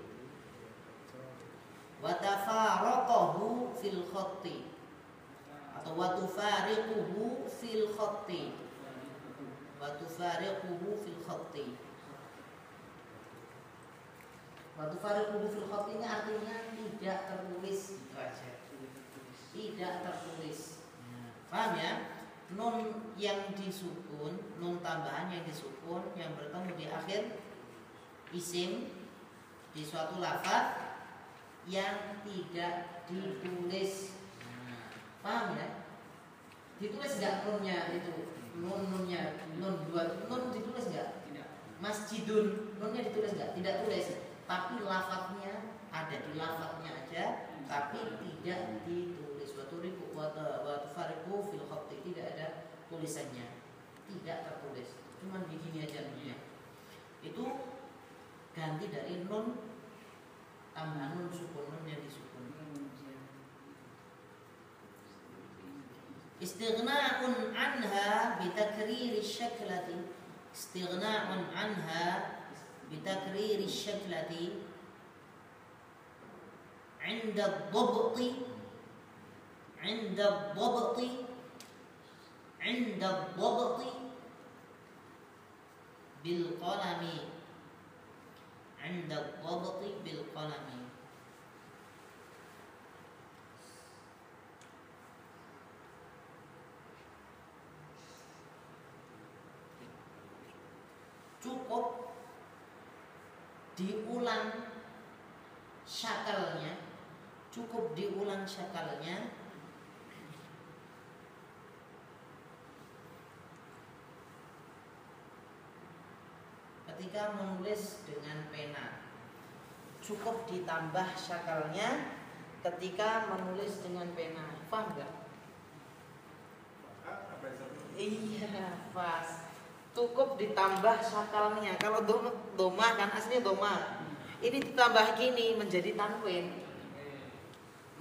Watafa rokohu fil khotti. Atau watufariquhu fil khotti. Watufariquhu fil khotti Waktu fariquhu fil khotti ini artinya tidak tertulis gitu aja. Tidak tertulis. Paham ya? Nun yang disukun, nun tambahan yang disukun yang bertemu di akhir isim di suatu lafaz yang tidak ditulis. Paham ya? Ditulis nggak nunnya itu? Nun nunnya, nun dua nun ditulis nggak? Tidak. Masjidun nunnya ditulis nggak? Tidak tulis, tapi lafadznya ada di lafadznya aja, tapi tidak ditulis. ditulis wa turiku wa ta- wa tufariqu fil khatti tidak ada tulisannya. Tidak tertulis. Cuman begini aja nunnya itu ganti dari nun tambah nun sukun nun yang disukun istighna'un anha bitakriri syaklati istighna'un anha bitakriri syaklati عند الضبط عند الضبط عند الضبط بالقلم عند الضبط بالقلم. cukup diulang syakalnya cukup diulang syakalnya. Ketika menulis dengan pena cukup ditambah syakalnya. Ketika menulis dengan pena paham nggak? Ah, iya pas cukup ditambah syakalnya kalau doma, doma kan aslinya doma. Ini ditambah gini menjadi tanwin.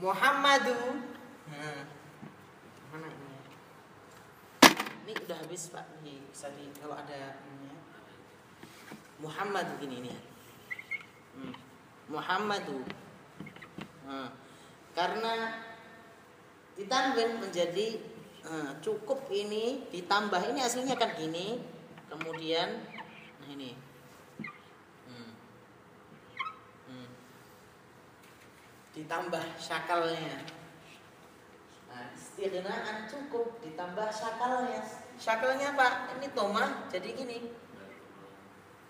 Muhammadu. Nah, mana ini? Ya? ini udah habis pak. Nih bisa di kalau ada ini ya. Muhammad gini nih hmm. Muhammadu. Nah, karena ditanwin menjadi eh, cukup ini ditambah. Ini aslinya kan gini kemudian nah ini. Hmm. Hmm. ditambah syakalnya. Nah, cukup ditambah syakalnya. Syakalnya apa? Ini toma jadi gini.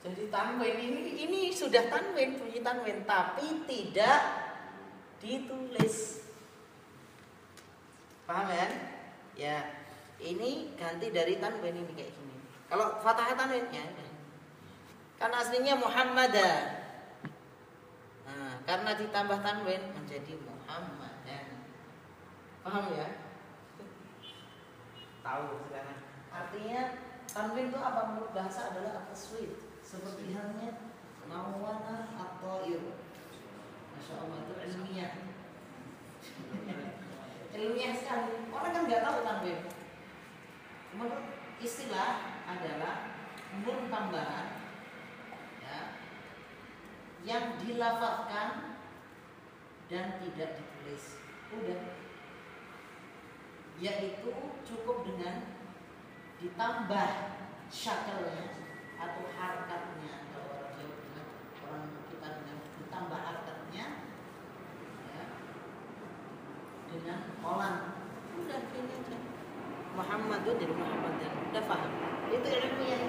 Jadi tanwin ini ini sudah tanwin bunyi tanwin tapi tidak ditulis. Paham ya ya ini ganti dari tanwin ini kayak gini kalau fathah tanwin ya ya. kan aslinya Muhammada nah, karena ditambah tanwin menjadi Muhammadan paham ya? Tahu sekarang. Artinya tanwin itu apa? Menurut bahasa adalah taswid seperti halnya nawana atau Masya Allah itu ilmiah. (laughs) Ilmiah sekali. Orang kan nggak tahu tanwin. Menurut istilah adalah nun tambahan ya, yang dilafazkan dan tidak ditulis. Udah. Yaitu cukup dengan ditambah syakelnya atau harkatnya kalau orang Jawa bilang orang kita dengan ditambah harkatnya ya, dengan kolam. Udah ini aja Muhammad itu jadi Muhammad dan udah paham itu ilmiah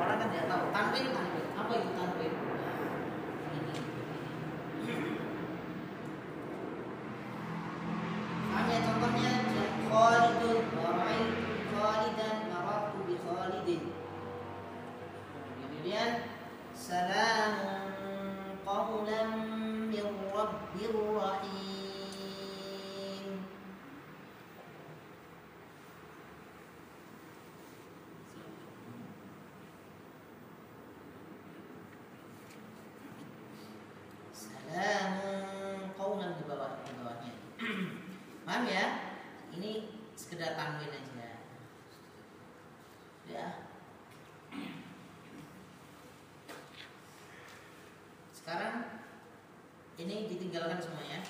orang kan tidak tahu. Tanwin tanwin apa itu tanwin ini hanya contohnya Khalidun Warain Khalidan Maratu bi Khalidin Kemudian Salamun Qawlan Min Rabbir Rahim Salamun Qawlan di bawah di bawahnya Paham ya? Ini sekedar tanwin aja. Ya. Sekarang ini ditinggalkan semuanya.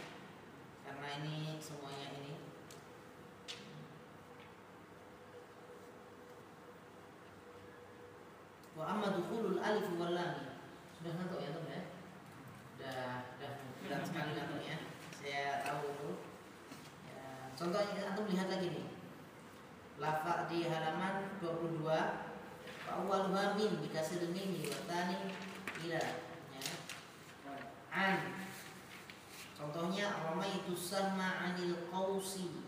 Karena ini semuanya ini. Wa amma dukhulul alif wal lam. Sudah ngantuk ya teman ya? Udah udah berat sekali ngantuknya saya tahu itu. Ya, contohnya antum lihat lagi nih. Lafaz di halaman 22 awwaluha min bikasir mim wa tani ila ya. An contohnya ramaitu sama anil qausi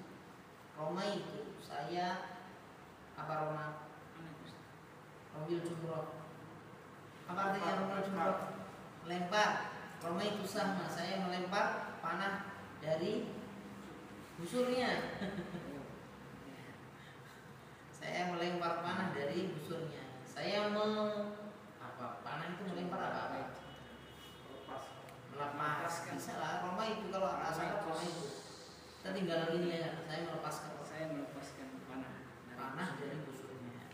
ramaitu saya apa roma Romil jumroh apa artinya romil jumroh lempar ramaitu sama saya melempar panah dari busurnya. (laughs) Saya melempar panah dari busurnya. Saya me apa panah itu melempar apa? apa? Lepas. Melepas. Bisa lah. Roma itu kalau asal Roma itu. Kita tinggal ini ya. Saya melepaskan Saya melepaskan panah panah dari busurnya.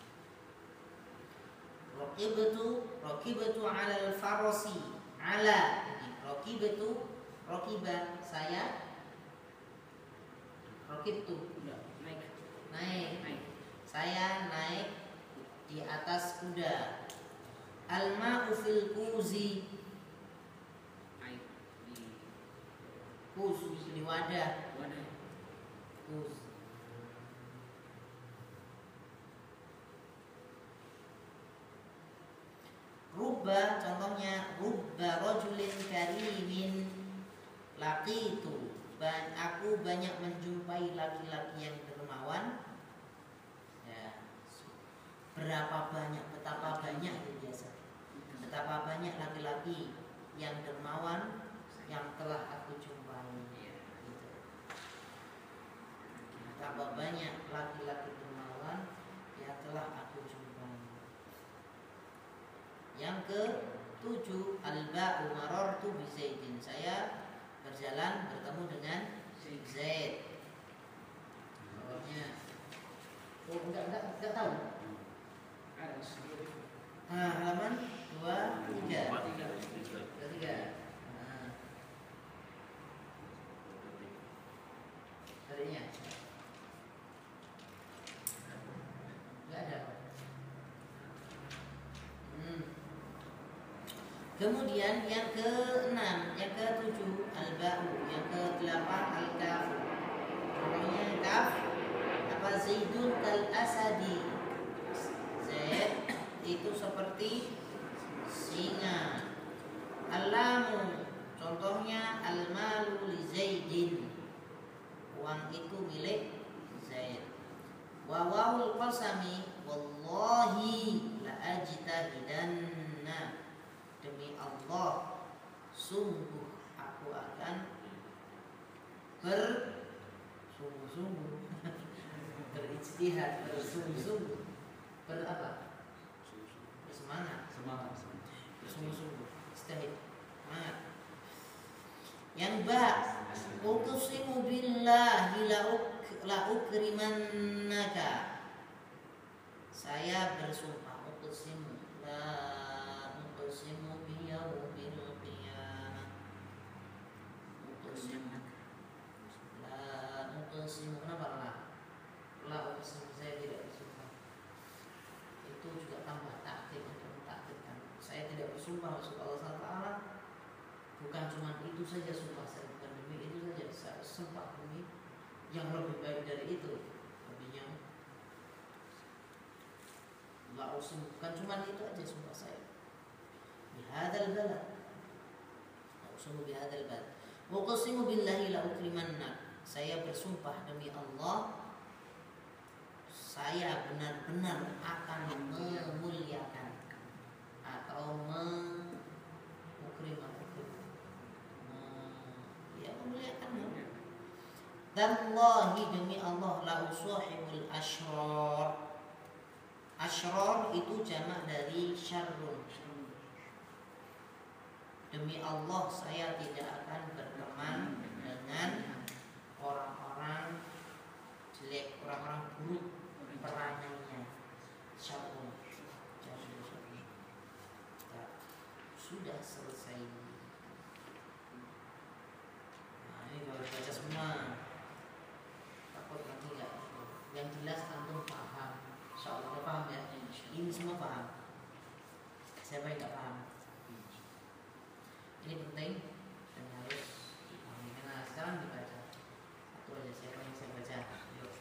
Raqibatu raqibatu 'ala al-farasi. 'Ala. Raqibatu raqiba saya raqibtu kuda naik naik naik saya naik di atas kuda al-ma'u fil kuzi air di kuz di wadah. Wadah. Kuz Rubba contohnya Rubba rojulin karimin. Laqitu Ba- Aku banyak menjumpai laki-laki yang dermawan. Ya. Berapa banyak, betapa banyak itu biasa. Betapa banyak laki-laki yang dermawan Yang telah aku jumpai Iya. gitu. Betapa banyak laki-laki dermawan Yang telah aku jumpai yang ke tujuh Al-ba'u marartu bi Zaidin Saya berjalan bertemu dengan Zaid Jawabnya Oh enggak, enggak, enggak tahu Nah halaman dua, tiga. Dua, tiga Nah, tadinya Ada Hmm. Kemudian yang ke-6, yang ke-7 al-ba'u, yang ke-8 al-kafu. Contohnya kaf apa zaidun kal asadi. Zaid itu seperti singa. Alamu contohnya al-malu li zaidin. Uang itu milik Zaid. Wa wawul qasami wallahi la ajtahidanna demi Allah sungguh aku akan bersungguh-sungguh berijtihad bersungguh-sungguh ber apa bersemangat Semangat. bersungguh-sungguh istihad semangat yang ba uqsimu billahi la uk la ukrimannaka saya bersumpah uqsimu la uqsimu biyaumil qiyamah uqsimu la uqsimu kenapa la la uqsimu saya tidak bersumpah itu juga tambah takdir untuk mentakdirkan saya tidak bersumpah maksud Allah SWT bukan cuma itu saja sumpah saya bukan demi itu saja saya sumpah demi yang lebih baik dari itu. Lebihnya la uqsimu bukan cuma itu aja sumpah saya. Bihadal balad la uqsimu bihadal balad wa uqsimu billahi la ukrimannak saya bersumpah demi Allah saya benar-benar akan memuliakan atau mengukrimah ya memuliakanmu dan Allahi demi Allah la usahibul ashror. Ashror itu jamak dari syarrun. Demi Allah saya tidak akan berteman dengan orang-orang jelek orang-orang buruk peranainya. Syarrun. Ya, sudah selesai. Nah ini kalau baca semua yang jelas antum paham. Insya Allah udah paham ya. Ini semua paham. Siapa yang nggak paham? Ini penting dan harus dipahami karena sekarang dibaca satu aja siapa yang saya baca Yuk.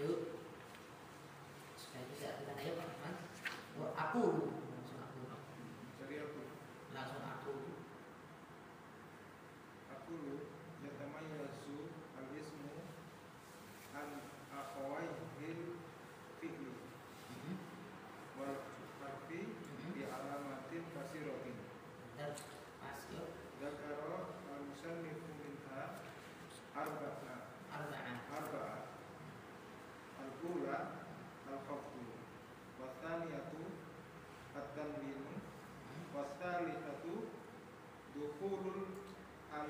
Yuk. Supaya bisa kita ayo Pak Rahman. Wah, aku langsung aku Cari aku. langsung aku Aku lu yatamayyazu al-ismu an akhawayhil fi'li Mhm. wal harfi Mhm. bi alamatin Dan pas yuk Zakaro al-musannifu minha arba'a arba'ah. arba'a al-ula al-khafdu wa thaniyatu at-tanwinu wa thalithatu dukhulul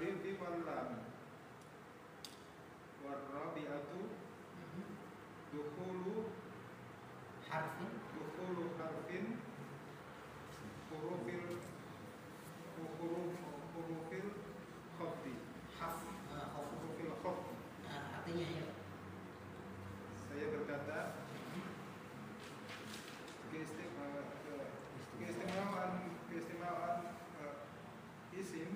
alif wal lam wa rabi'atu Mhm. dukhulu Harfin dukhulu harfin hurufil huruf hurufil khafdi haf uh, khaf. hurufil khafdi Nah, artinya ya. saya berkata keistimewaan keistimewaan keistimewaan eh, isim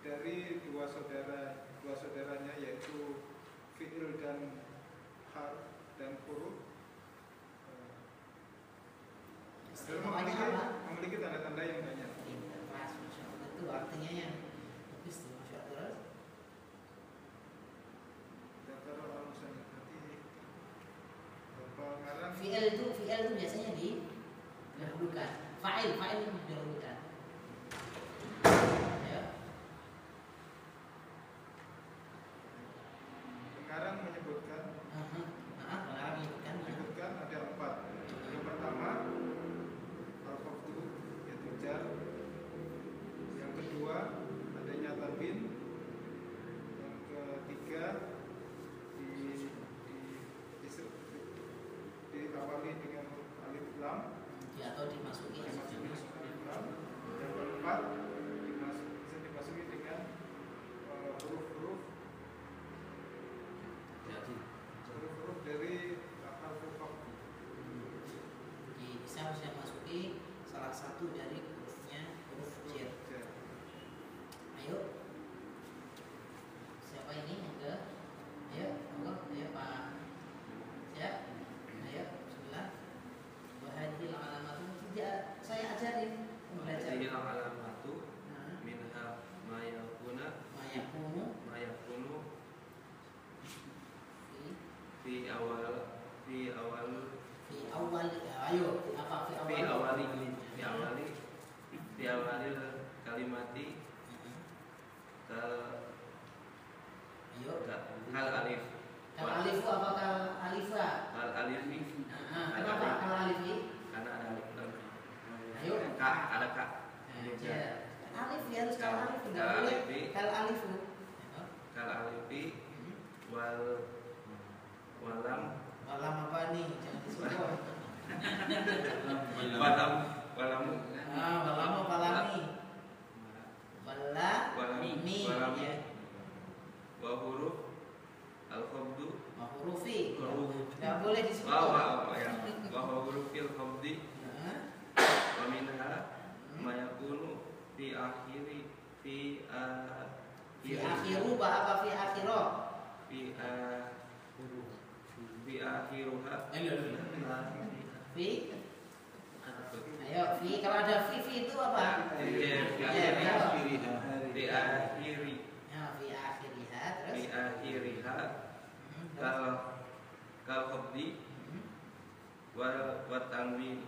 dari dua saudara dua saudaranya yaitu fiil dan har dan huruf eh, memiliki, memiliki tanda-tanda yang banyak. Allah. Itu artinya yang bagus tuh, Masya Allah. Pengarang Fi'il itu fi'il itu biasanya didahulukan. Fa'il, fa'il itu didahulukan. Ya. pengarang menyebutkan Aha. Nah, pengarang menyebutkan ya. menyebutkan ada empat. Yang pertama al-khafdu yaitu jar. Yang kedua adanya tanwin. Yang ketiga di di di, diawali dengan huruf alif lam. Ya, atau dimasuki Dimasuki alif lam. Yang keempat dimas- bisa dimasuki dengan eh, huruf-huruf Jadi huruf-huruf dari alfabet khafdu. Jadi bisa bisa masuki salah satu dari hurufnya huruf jar. Jar. Ayo. Siapa ini yang ke? Ayo, monggo, ayo Pak. Siap? Ayo, bismillah. Wahadil alamat tidak saya ajarin belajar. Jadi alamatu Nah, minha ma yakuna mayakunu ma yakunu fi fi awal fi awal fi awal ayo apa fi awal fi awali fi awali fi awali kalimati kal ayo kal alif. Kal alifu apa kal alifa kal alifi. Kenapa kal alifi? Karena ada alif Ayo. kak ada aja alif ya harus kal alif tidak boleh? Kal alifu kal alifi. Hmm. wal walam. Malam apa nih? Jangan disebut. (laughs) Walam walamu ah malam apa lami? Wala Walami. mi Walami. ya wa huruf al khabdu mahurufi huruf nggak boleh disebut wa wa wa ya. Wa hurufil khabdi. Wa minha ma yakunu fi akhiri fi a fi akhiru ba apa fi akhiro? Fi a fi akhiruha. Fi ayo fi. Kalau ada fi fi itu apa? Iya, fi Ya, ya. akhiriha fi akhiri. Fi akhiriha terus? fi akhiriha Terus. kal kal khabdi Hmm, wa wa tanwin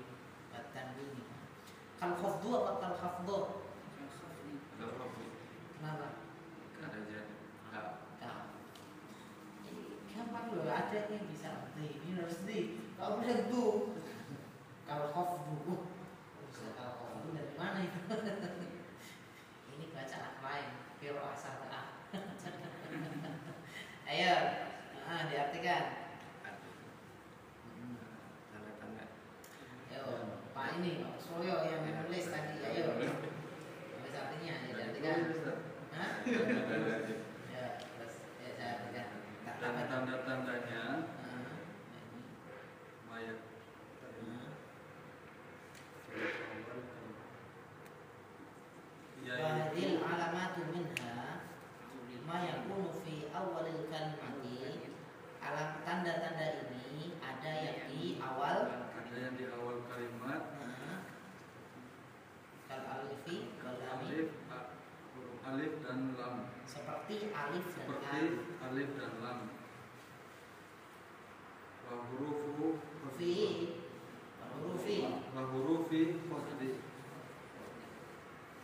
at-tanwin. kal khafdu apa kal khafdu kal. Khabdi kenapa ada jadi ini gampang loh ada yang bisa di ini harus di kalau udah tuh kalau khafdu bisa kalau khafdu dari mana itu? Ini bacaan lain kiro asal ah. (laughs) Ayo ah, diartikan. Tanda-tanda ayo pak ini pak Suryo yang menulis tadi. Ayo. Tulis artinya ya diartikan. Hah? ya terus ya saya artikan. Tak dan apa. tanda-tandanya. Ah, mayat ah. Wahadil alamatu minha ma yakunu fi awalil kalimati alam tanda-tanda ini ada yang di awal ada yang di awal kalimat. Nah, kal alifi alif huruf alif dan lam. Seperti alif dan seperti lam alif dan lam. Wa hurufu fi hurufi. Wa hurufi khafdi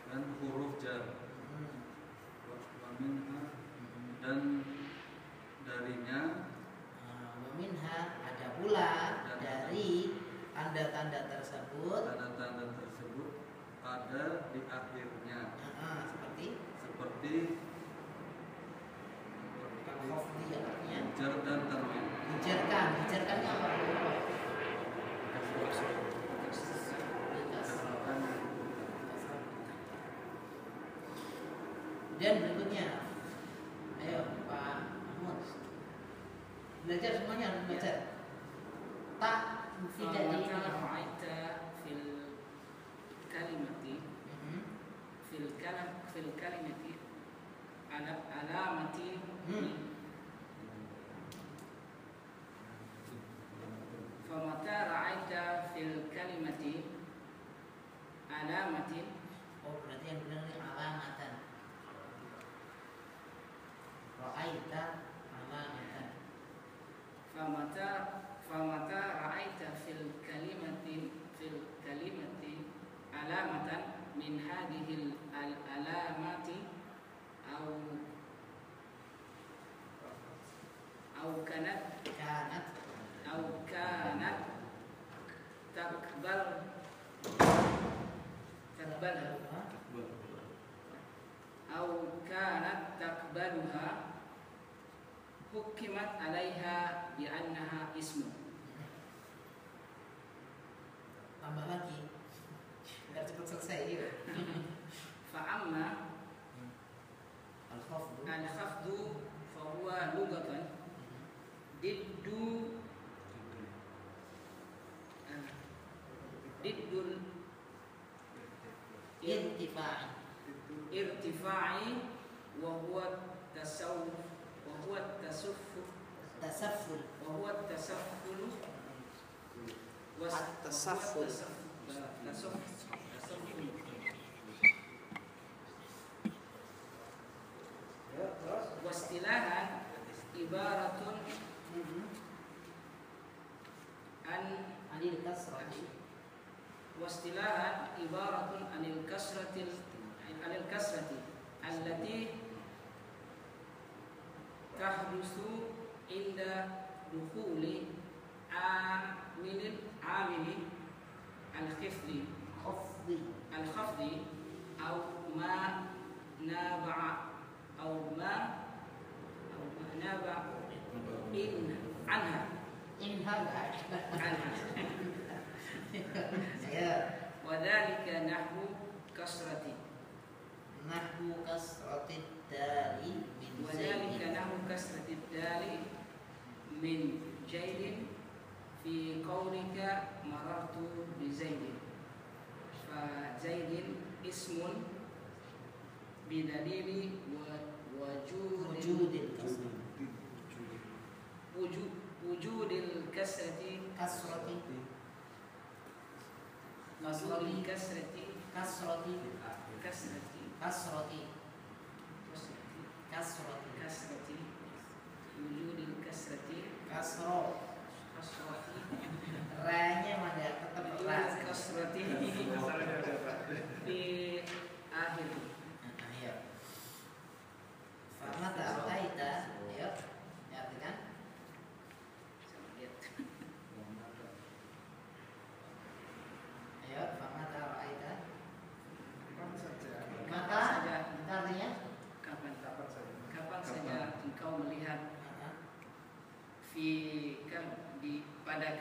dan huruf jar Hmm. Wa- wa minha. Dan darinya minha ada pula dari tanda-tanda tersebut. Tanda-tanda tersebut ada di akhirnya. Nah, seperti? Seperti khafdi artinya jar dan tanwin hijarkan hijarkannya apa? Dan berikutnya ayo Pak Mahmud belajar semuanya harus أو كانت kanat أو كانت تقبل تقبلها أو كانت تقبلها حكمت عليها بأنها اسم التسفل. واصطلاحا عبارة عن kasrati واصطلاحا عبارة عن الكسرة عن الكسرة التي تحدث عند دخول نحو كسرة. nahwu kasrati dari min وذلك نحو كسرة الدال من جيد في قولك مررت بزيد. فزيد اسم بدليل وجود wujudil kasrati وجود وجود الكسرة. kasrati وجود الكسرة kasroti kasroti kasroti kasroti kasroti wujudil kasroti kasro. Kasroti ranya mana ya, tetap ra kasroti di akhir. Iya. Akhir Fahmat apa itu? Ya.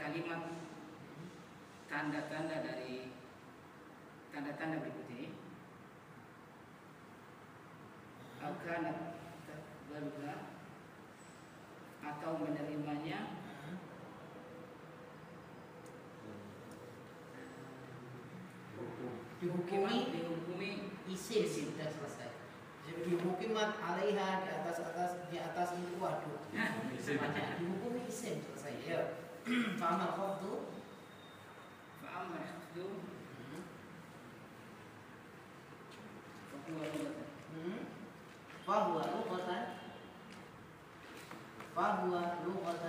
Kalimat tanda-tanda dari tanda-tanda berikut ini. Akan berubah atau menerimanya. Dihukumi. Dihukumi isim sudah selesai. Jadi dihukumat alaiha di atas atas di atas itu waduh. (laughs) Dihukumi isim selesai. Ya فأما الخفض فأما الخفض فهو لغة فهو لغة فهو لغة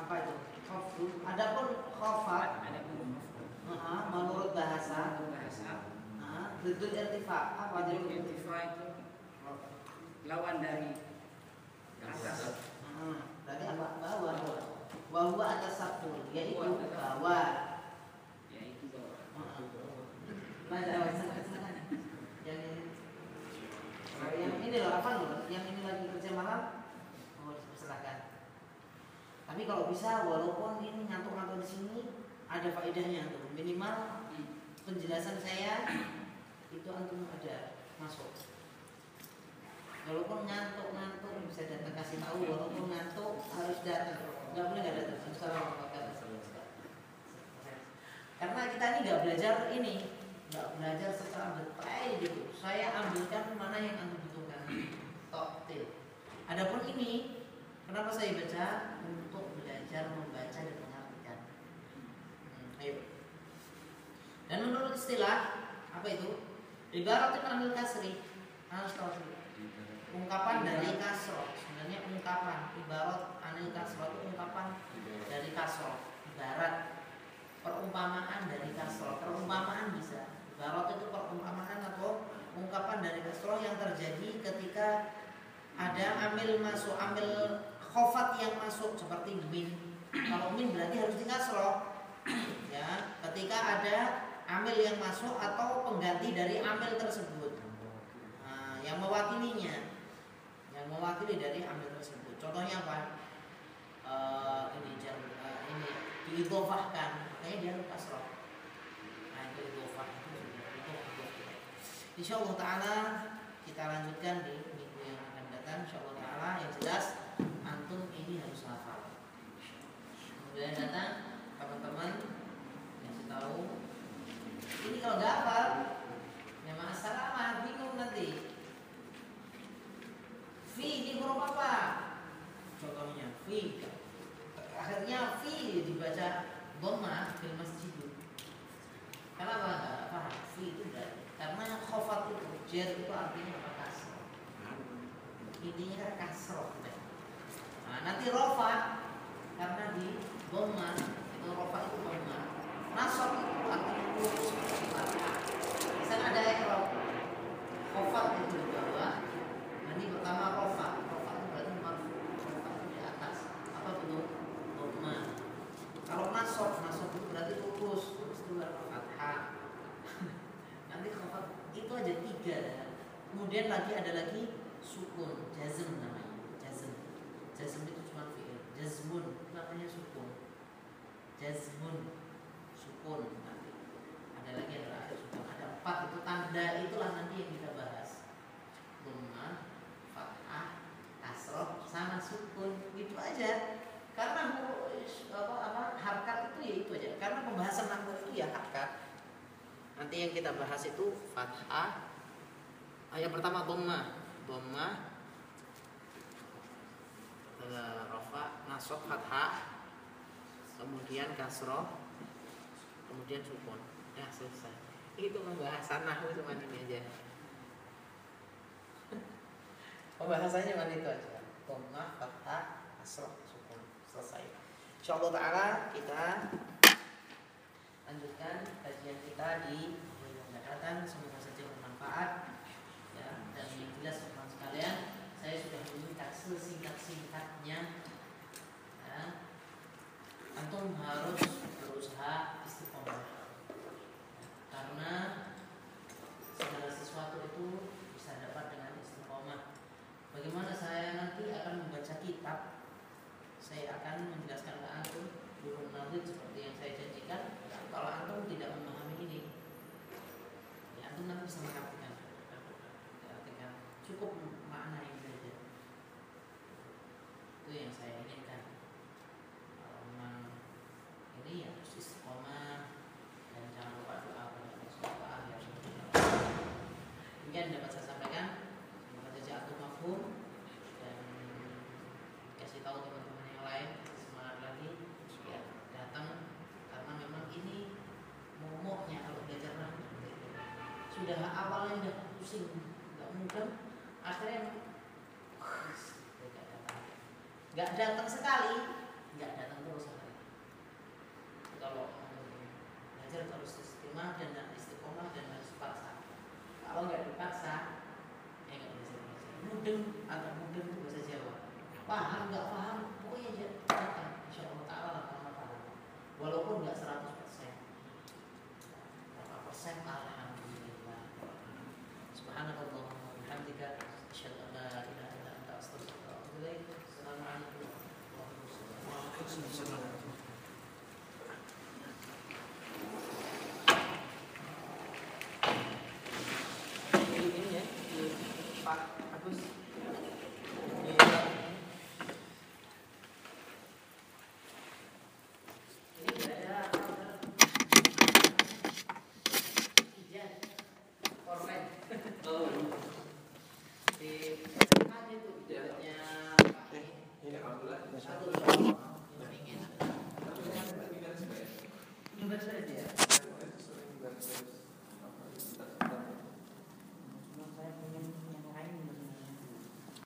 apa itu? Khafdu adapun khafat adapun menurut bahasa. Bahasa. Ah irtifa. Apa jadi? Irtifa itu? Lawan dari atas. Hmm, berarti apa? Bawah. Wahwa atas sabun, yaitu bawah. Silakan. Yang ini. Kalau yang ini loh apa loh? Yang ini lagi kerja malam. Oh, silakan. Tapi kalau bisa walaupun ini ngantuk-ngantuk di sini ada faedahnya tuh. Minimal penjelasan saya itu antum ada masuk. Walaupun ngantuk-ngantuk bisa datang kasih tahu. Walaupun ngantuk harus datang. Enggak boleh enggak datang. Assalamualaikum karena kita ini nggak belajar ini nggak belajar secara detail gitu. Saya ambilkan mana yang anda butuhkan. Toktil adapun ini kenapa saya baca? Untuk belajar membaca dan mengartikan. Hmm, ayo. Dan menurut istilah apa itu? Ibaratin ambil kasri harus tahu ungkapan dari kasro sebenarnya ungkapan ibarat anil kasro itu ungkapan dari kasro ibarat perumpamaan dari kasro perumpamaan bisa. Ibarat itu perumpamaan atau ungkapan dari kasro yang terjadi ketika ada amil masuk amil khofat yang masuk. Seperti min. Kalau min berarti harus di kasro ya ketika ada amil yang masuk atau pengganti dari amil tersebut. Nah, yang mewakilinya yang mewakili dari amil tersebut. Contohnya apa? Eh, ini jam eh, ini diidofahkan makanya dia kasroh nah itu idofah itu idofah. Insya Allah Taala kita lanjutkan di minggu yang akan datang. Insya Allah Taala yang jelas antum ini harus hafal. Kemudian datang teman-teman yang tahu ini kalau nggak hafal ya masalah bingung nanti fi ini huruf apa? Contohnya fi akhirnya fi dibaca dhamma fil masjid. Kenapa nggak paham fi itu dari karena khofat itu jar itu artinya apa? Kasroh. Intinya kan kasroh. Nah nanti rofa karena di dhamma itu rofa itu dhamma. Nasab itu artinya lurus fathah misalnya ada ekor khofat itu nanti pertama rofa. Rofa itu berarti marfu rofa di atas. Apa bentuk dhamma kalau nasab nasab itu berarti lurus. Terus itu ada fathah (laughs) nanti khofat itu aja tiga. Kemudian lagi ada lagi sukun. Jazm namanya. Jazm. Jazm itu cuma fi'il. Jazmun namanya sukun. Jazmun sukun nanti. Ada lagi yang terakhir. Sukun ada empat. Itu tanda itulah nanti yang kita bahas Dhamma, fathah, kasroh, sama sukun. Gitu aja. Karena apa apa harkat itu ya itu aja. Karena pembahasan nahwu itu ya harkat nanti yang kita bahas itu fathah. Ayat pertama dhamma. Dhamma. Eh, rafa nasab fathah. Kemudian kasroh. Kemudian sukun. Ya selesai. Itu pembahasan nahwu cuma ini aja. (laughs) Pembahasannya cuma itu aja dhamma fathah kasroh sukun selesai. Insyaallah taala kita lanjutkan kajian kita di minggu yang semoga saja bermanfaat. Ya dan yang jelas teman sekalian saya sudah meminta sesingkat singkatnya. Ya, antum harus berusaha istiqomah. Karena segala sesuatu itu bisa dapat dengan istiqomah bagaimana saya nanti akan membaca kitab? Saya akan menjelaskan ke antum burung nazir seperti yang saya janjikan. Kalau antum tidak memahami ini ya antum nanti bisa mengartikan artikan cukup makna ini saja itu yang saya inginkan kalau memang ini ya harus istiqomah dan jangan lupa doa pada Allah Subhanahu wa taala Demikian dapat saya sampaikan semoga saja antum mafhum dan kasih tahu teman-teman yang lain semangat lagi ya datang karena memang ini momoknya kalau belajar nahwu sudah awalnya udah pusing nggak mungkin akhirnya nggak datang nggak datang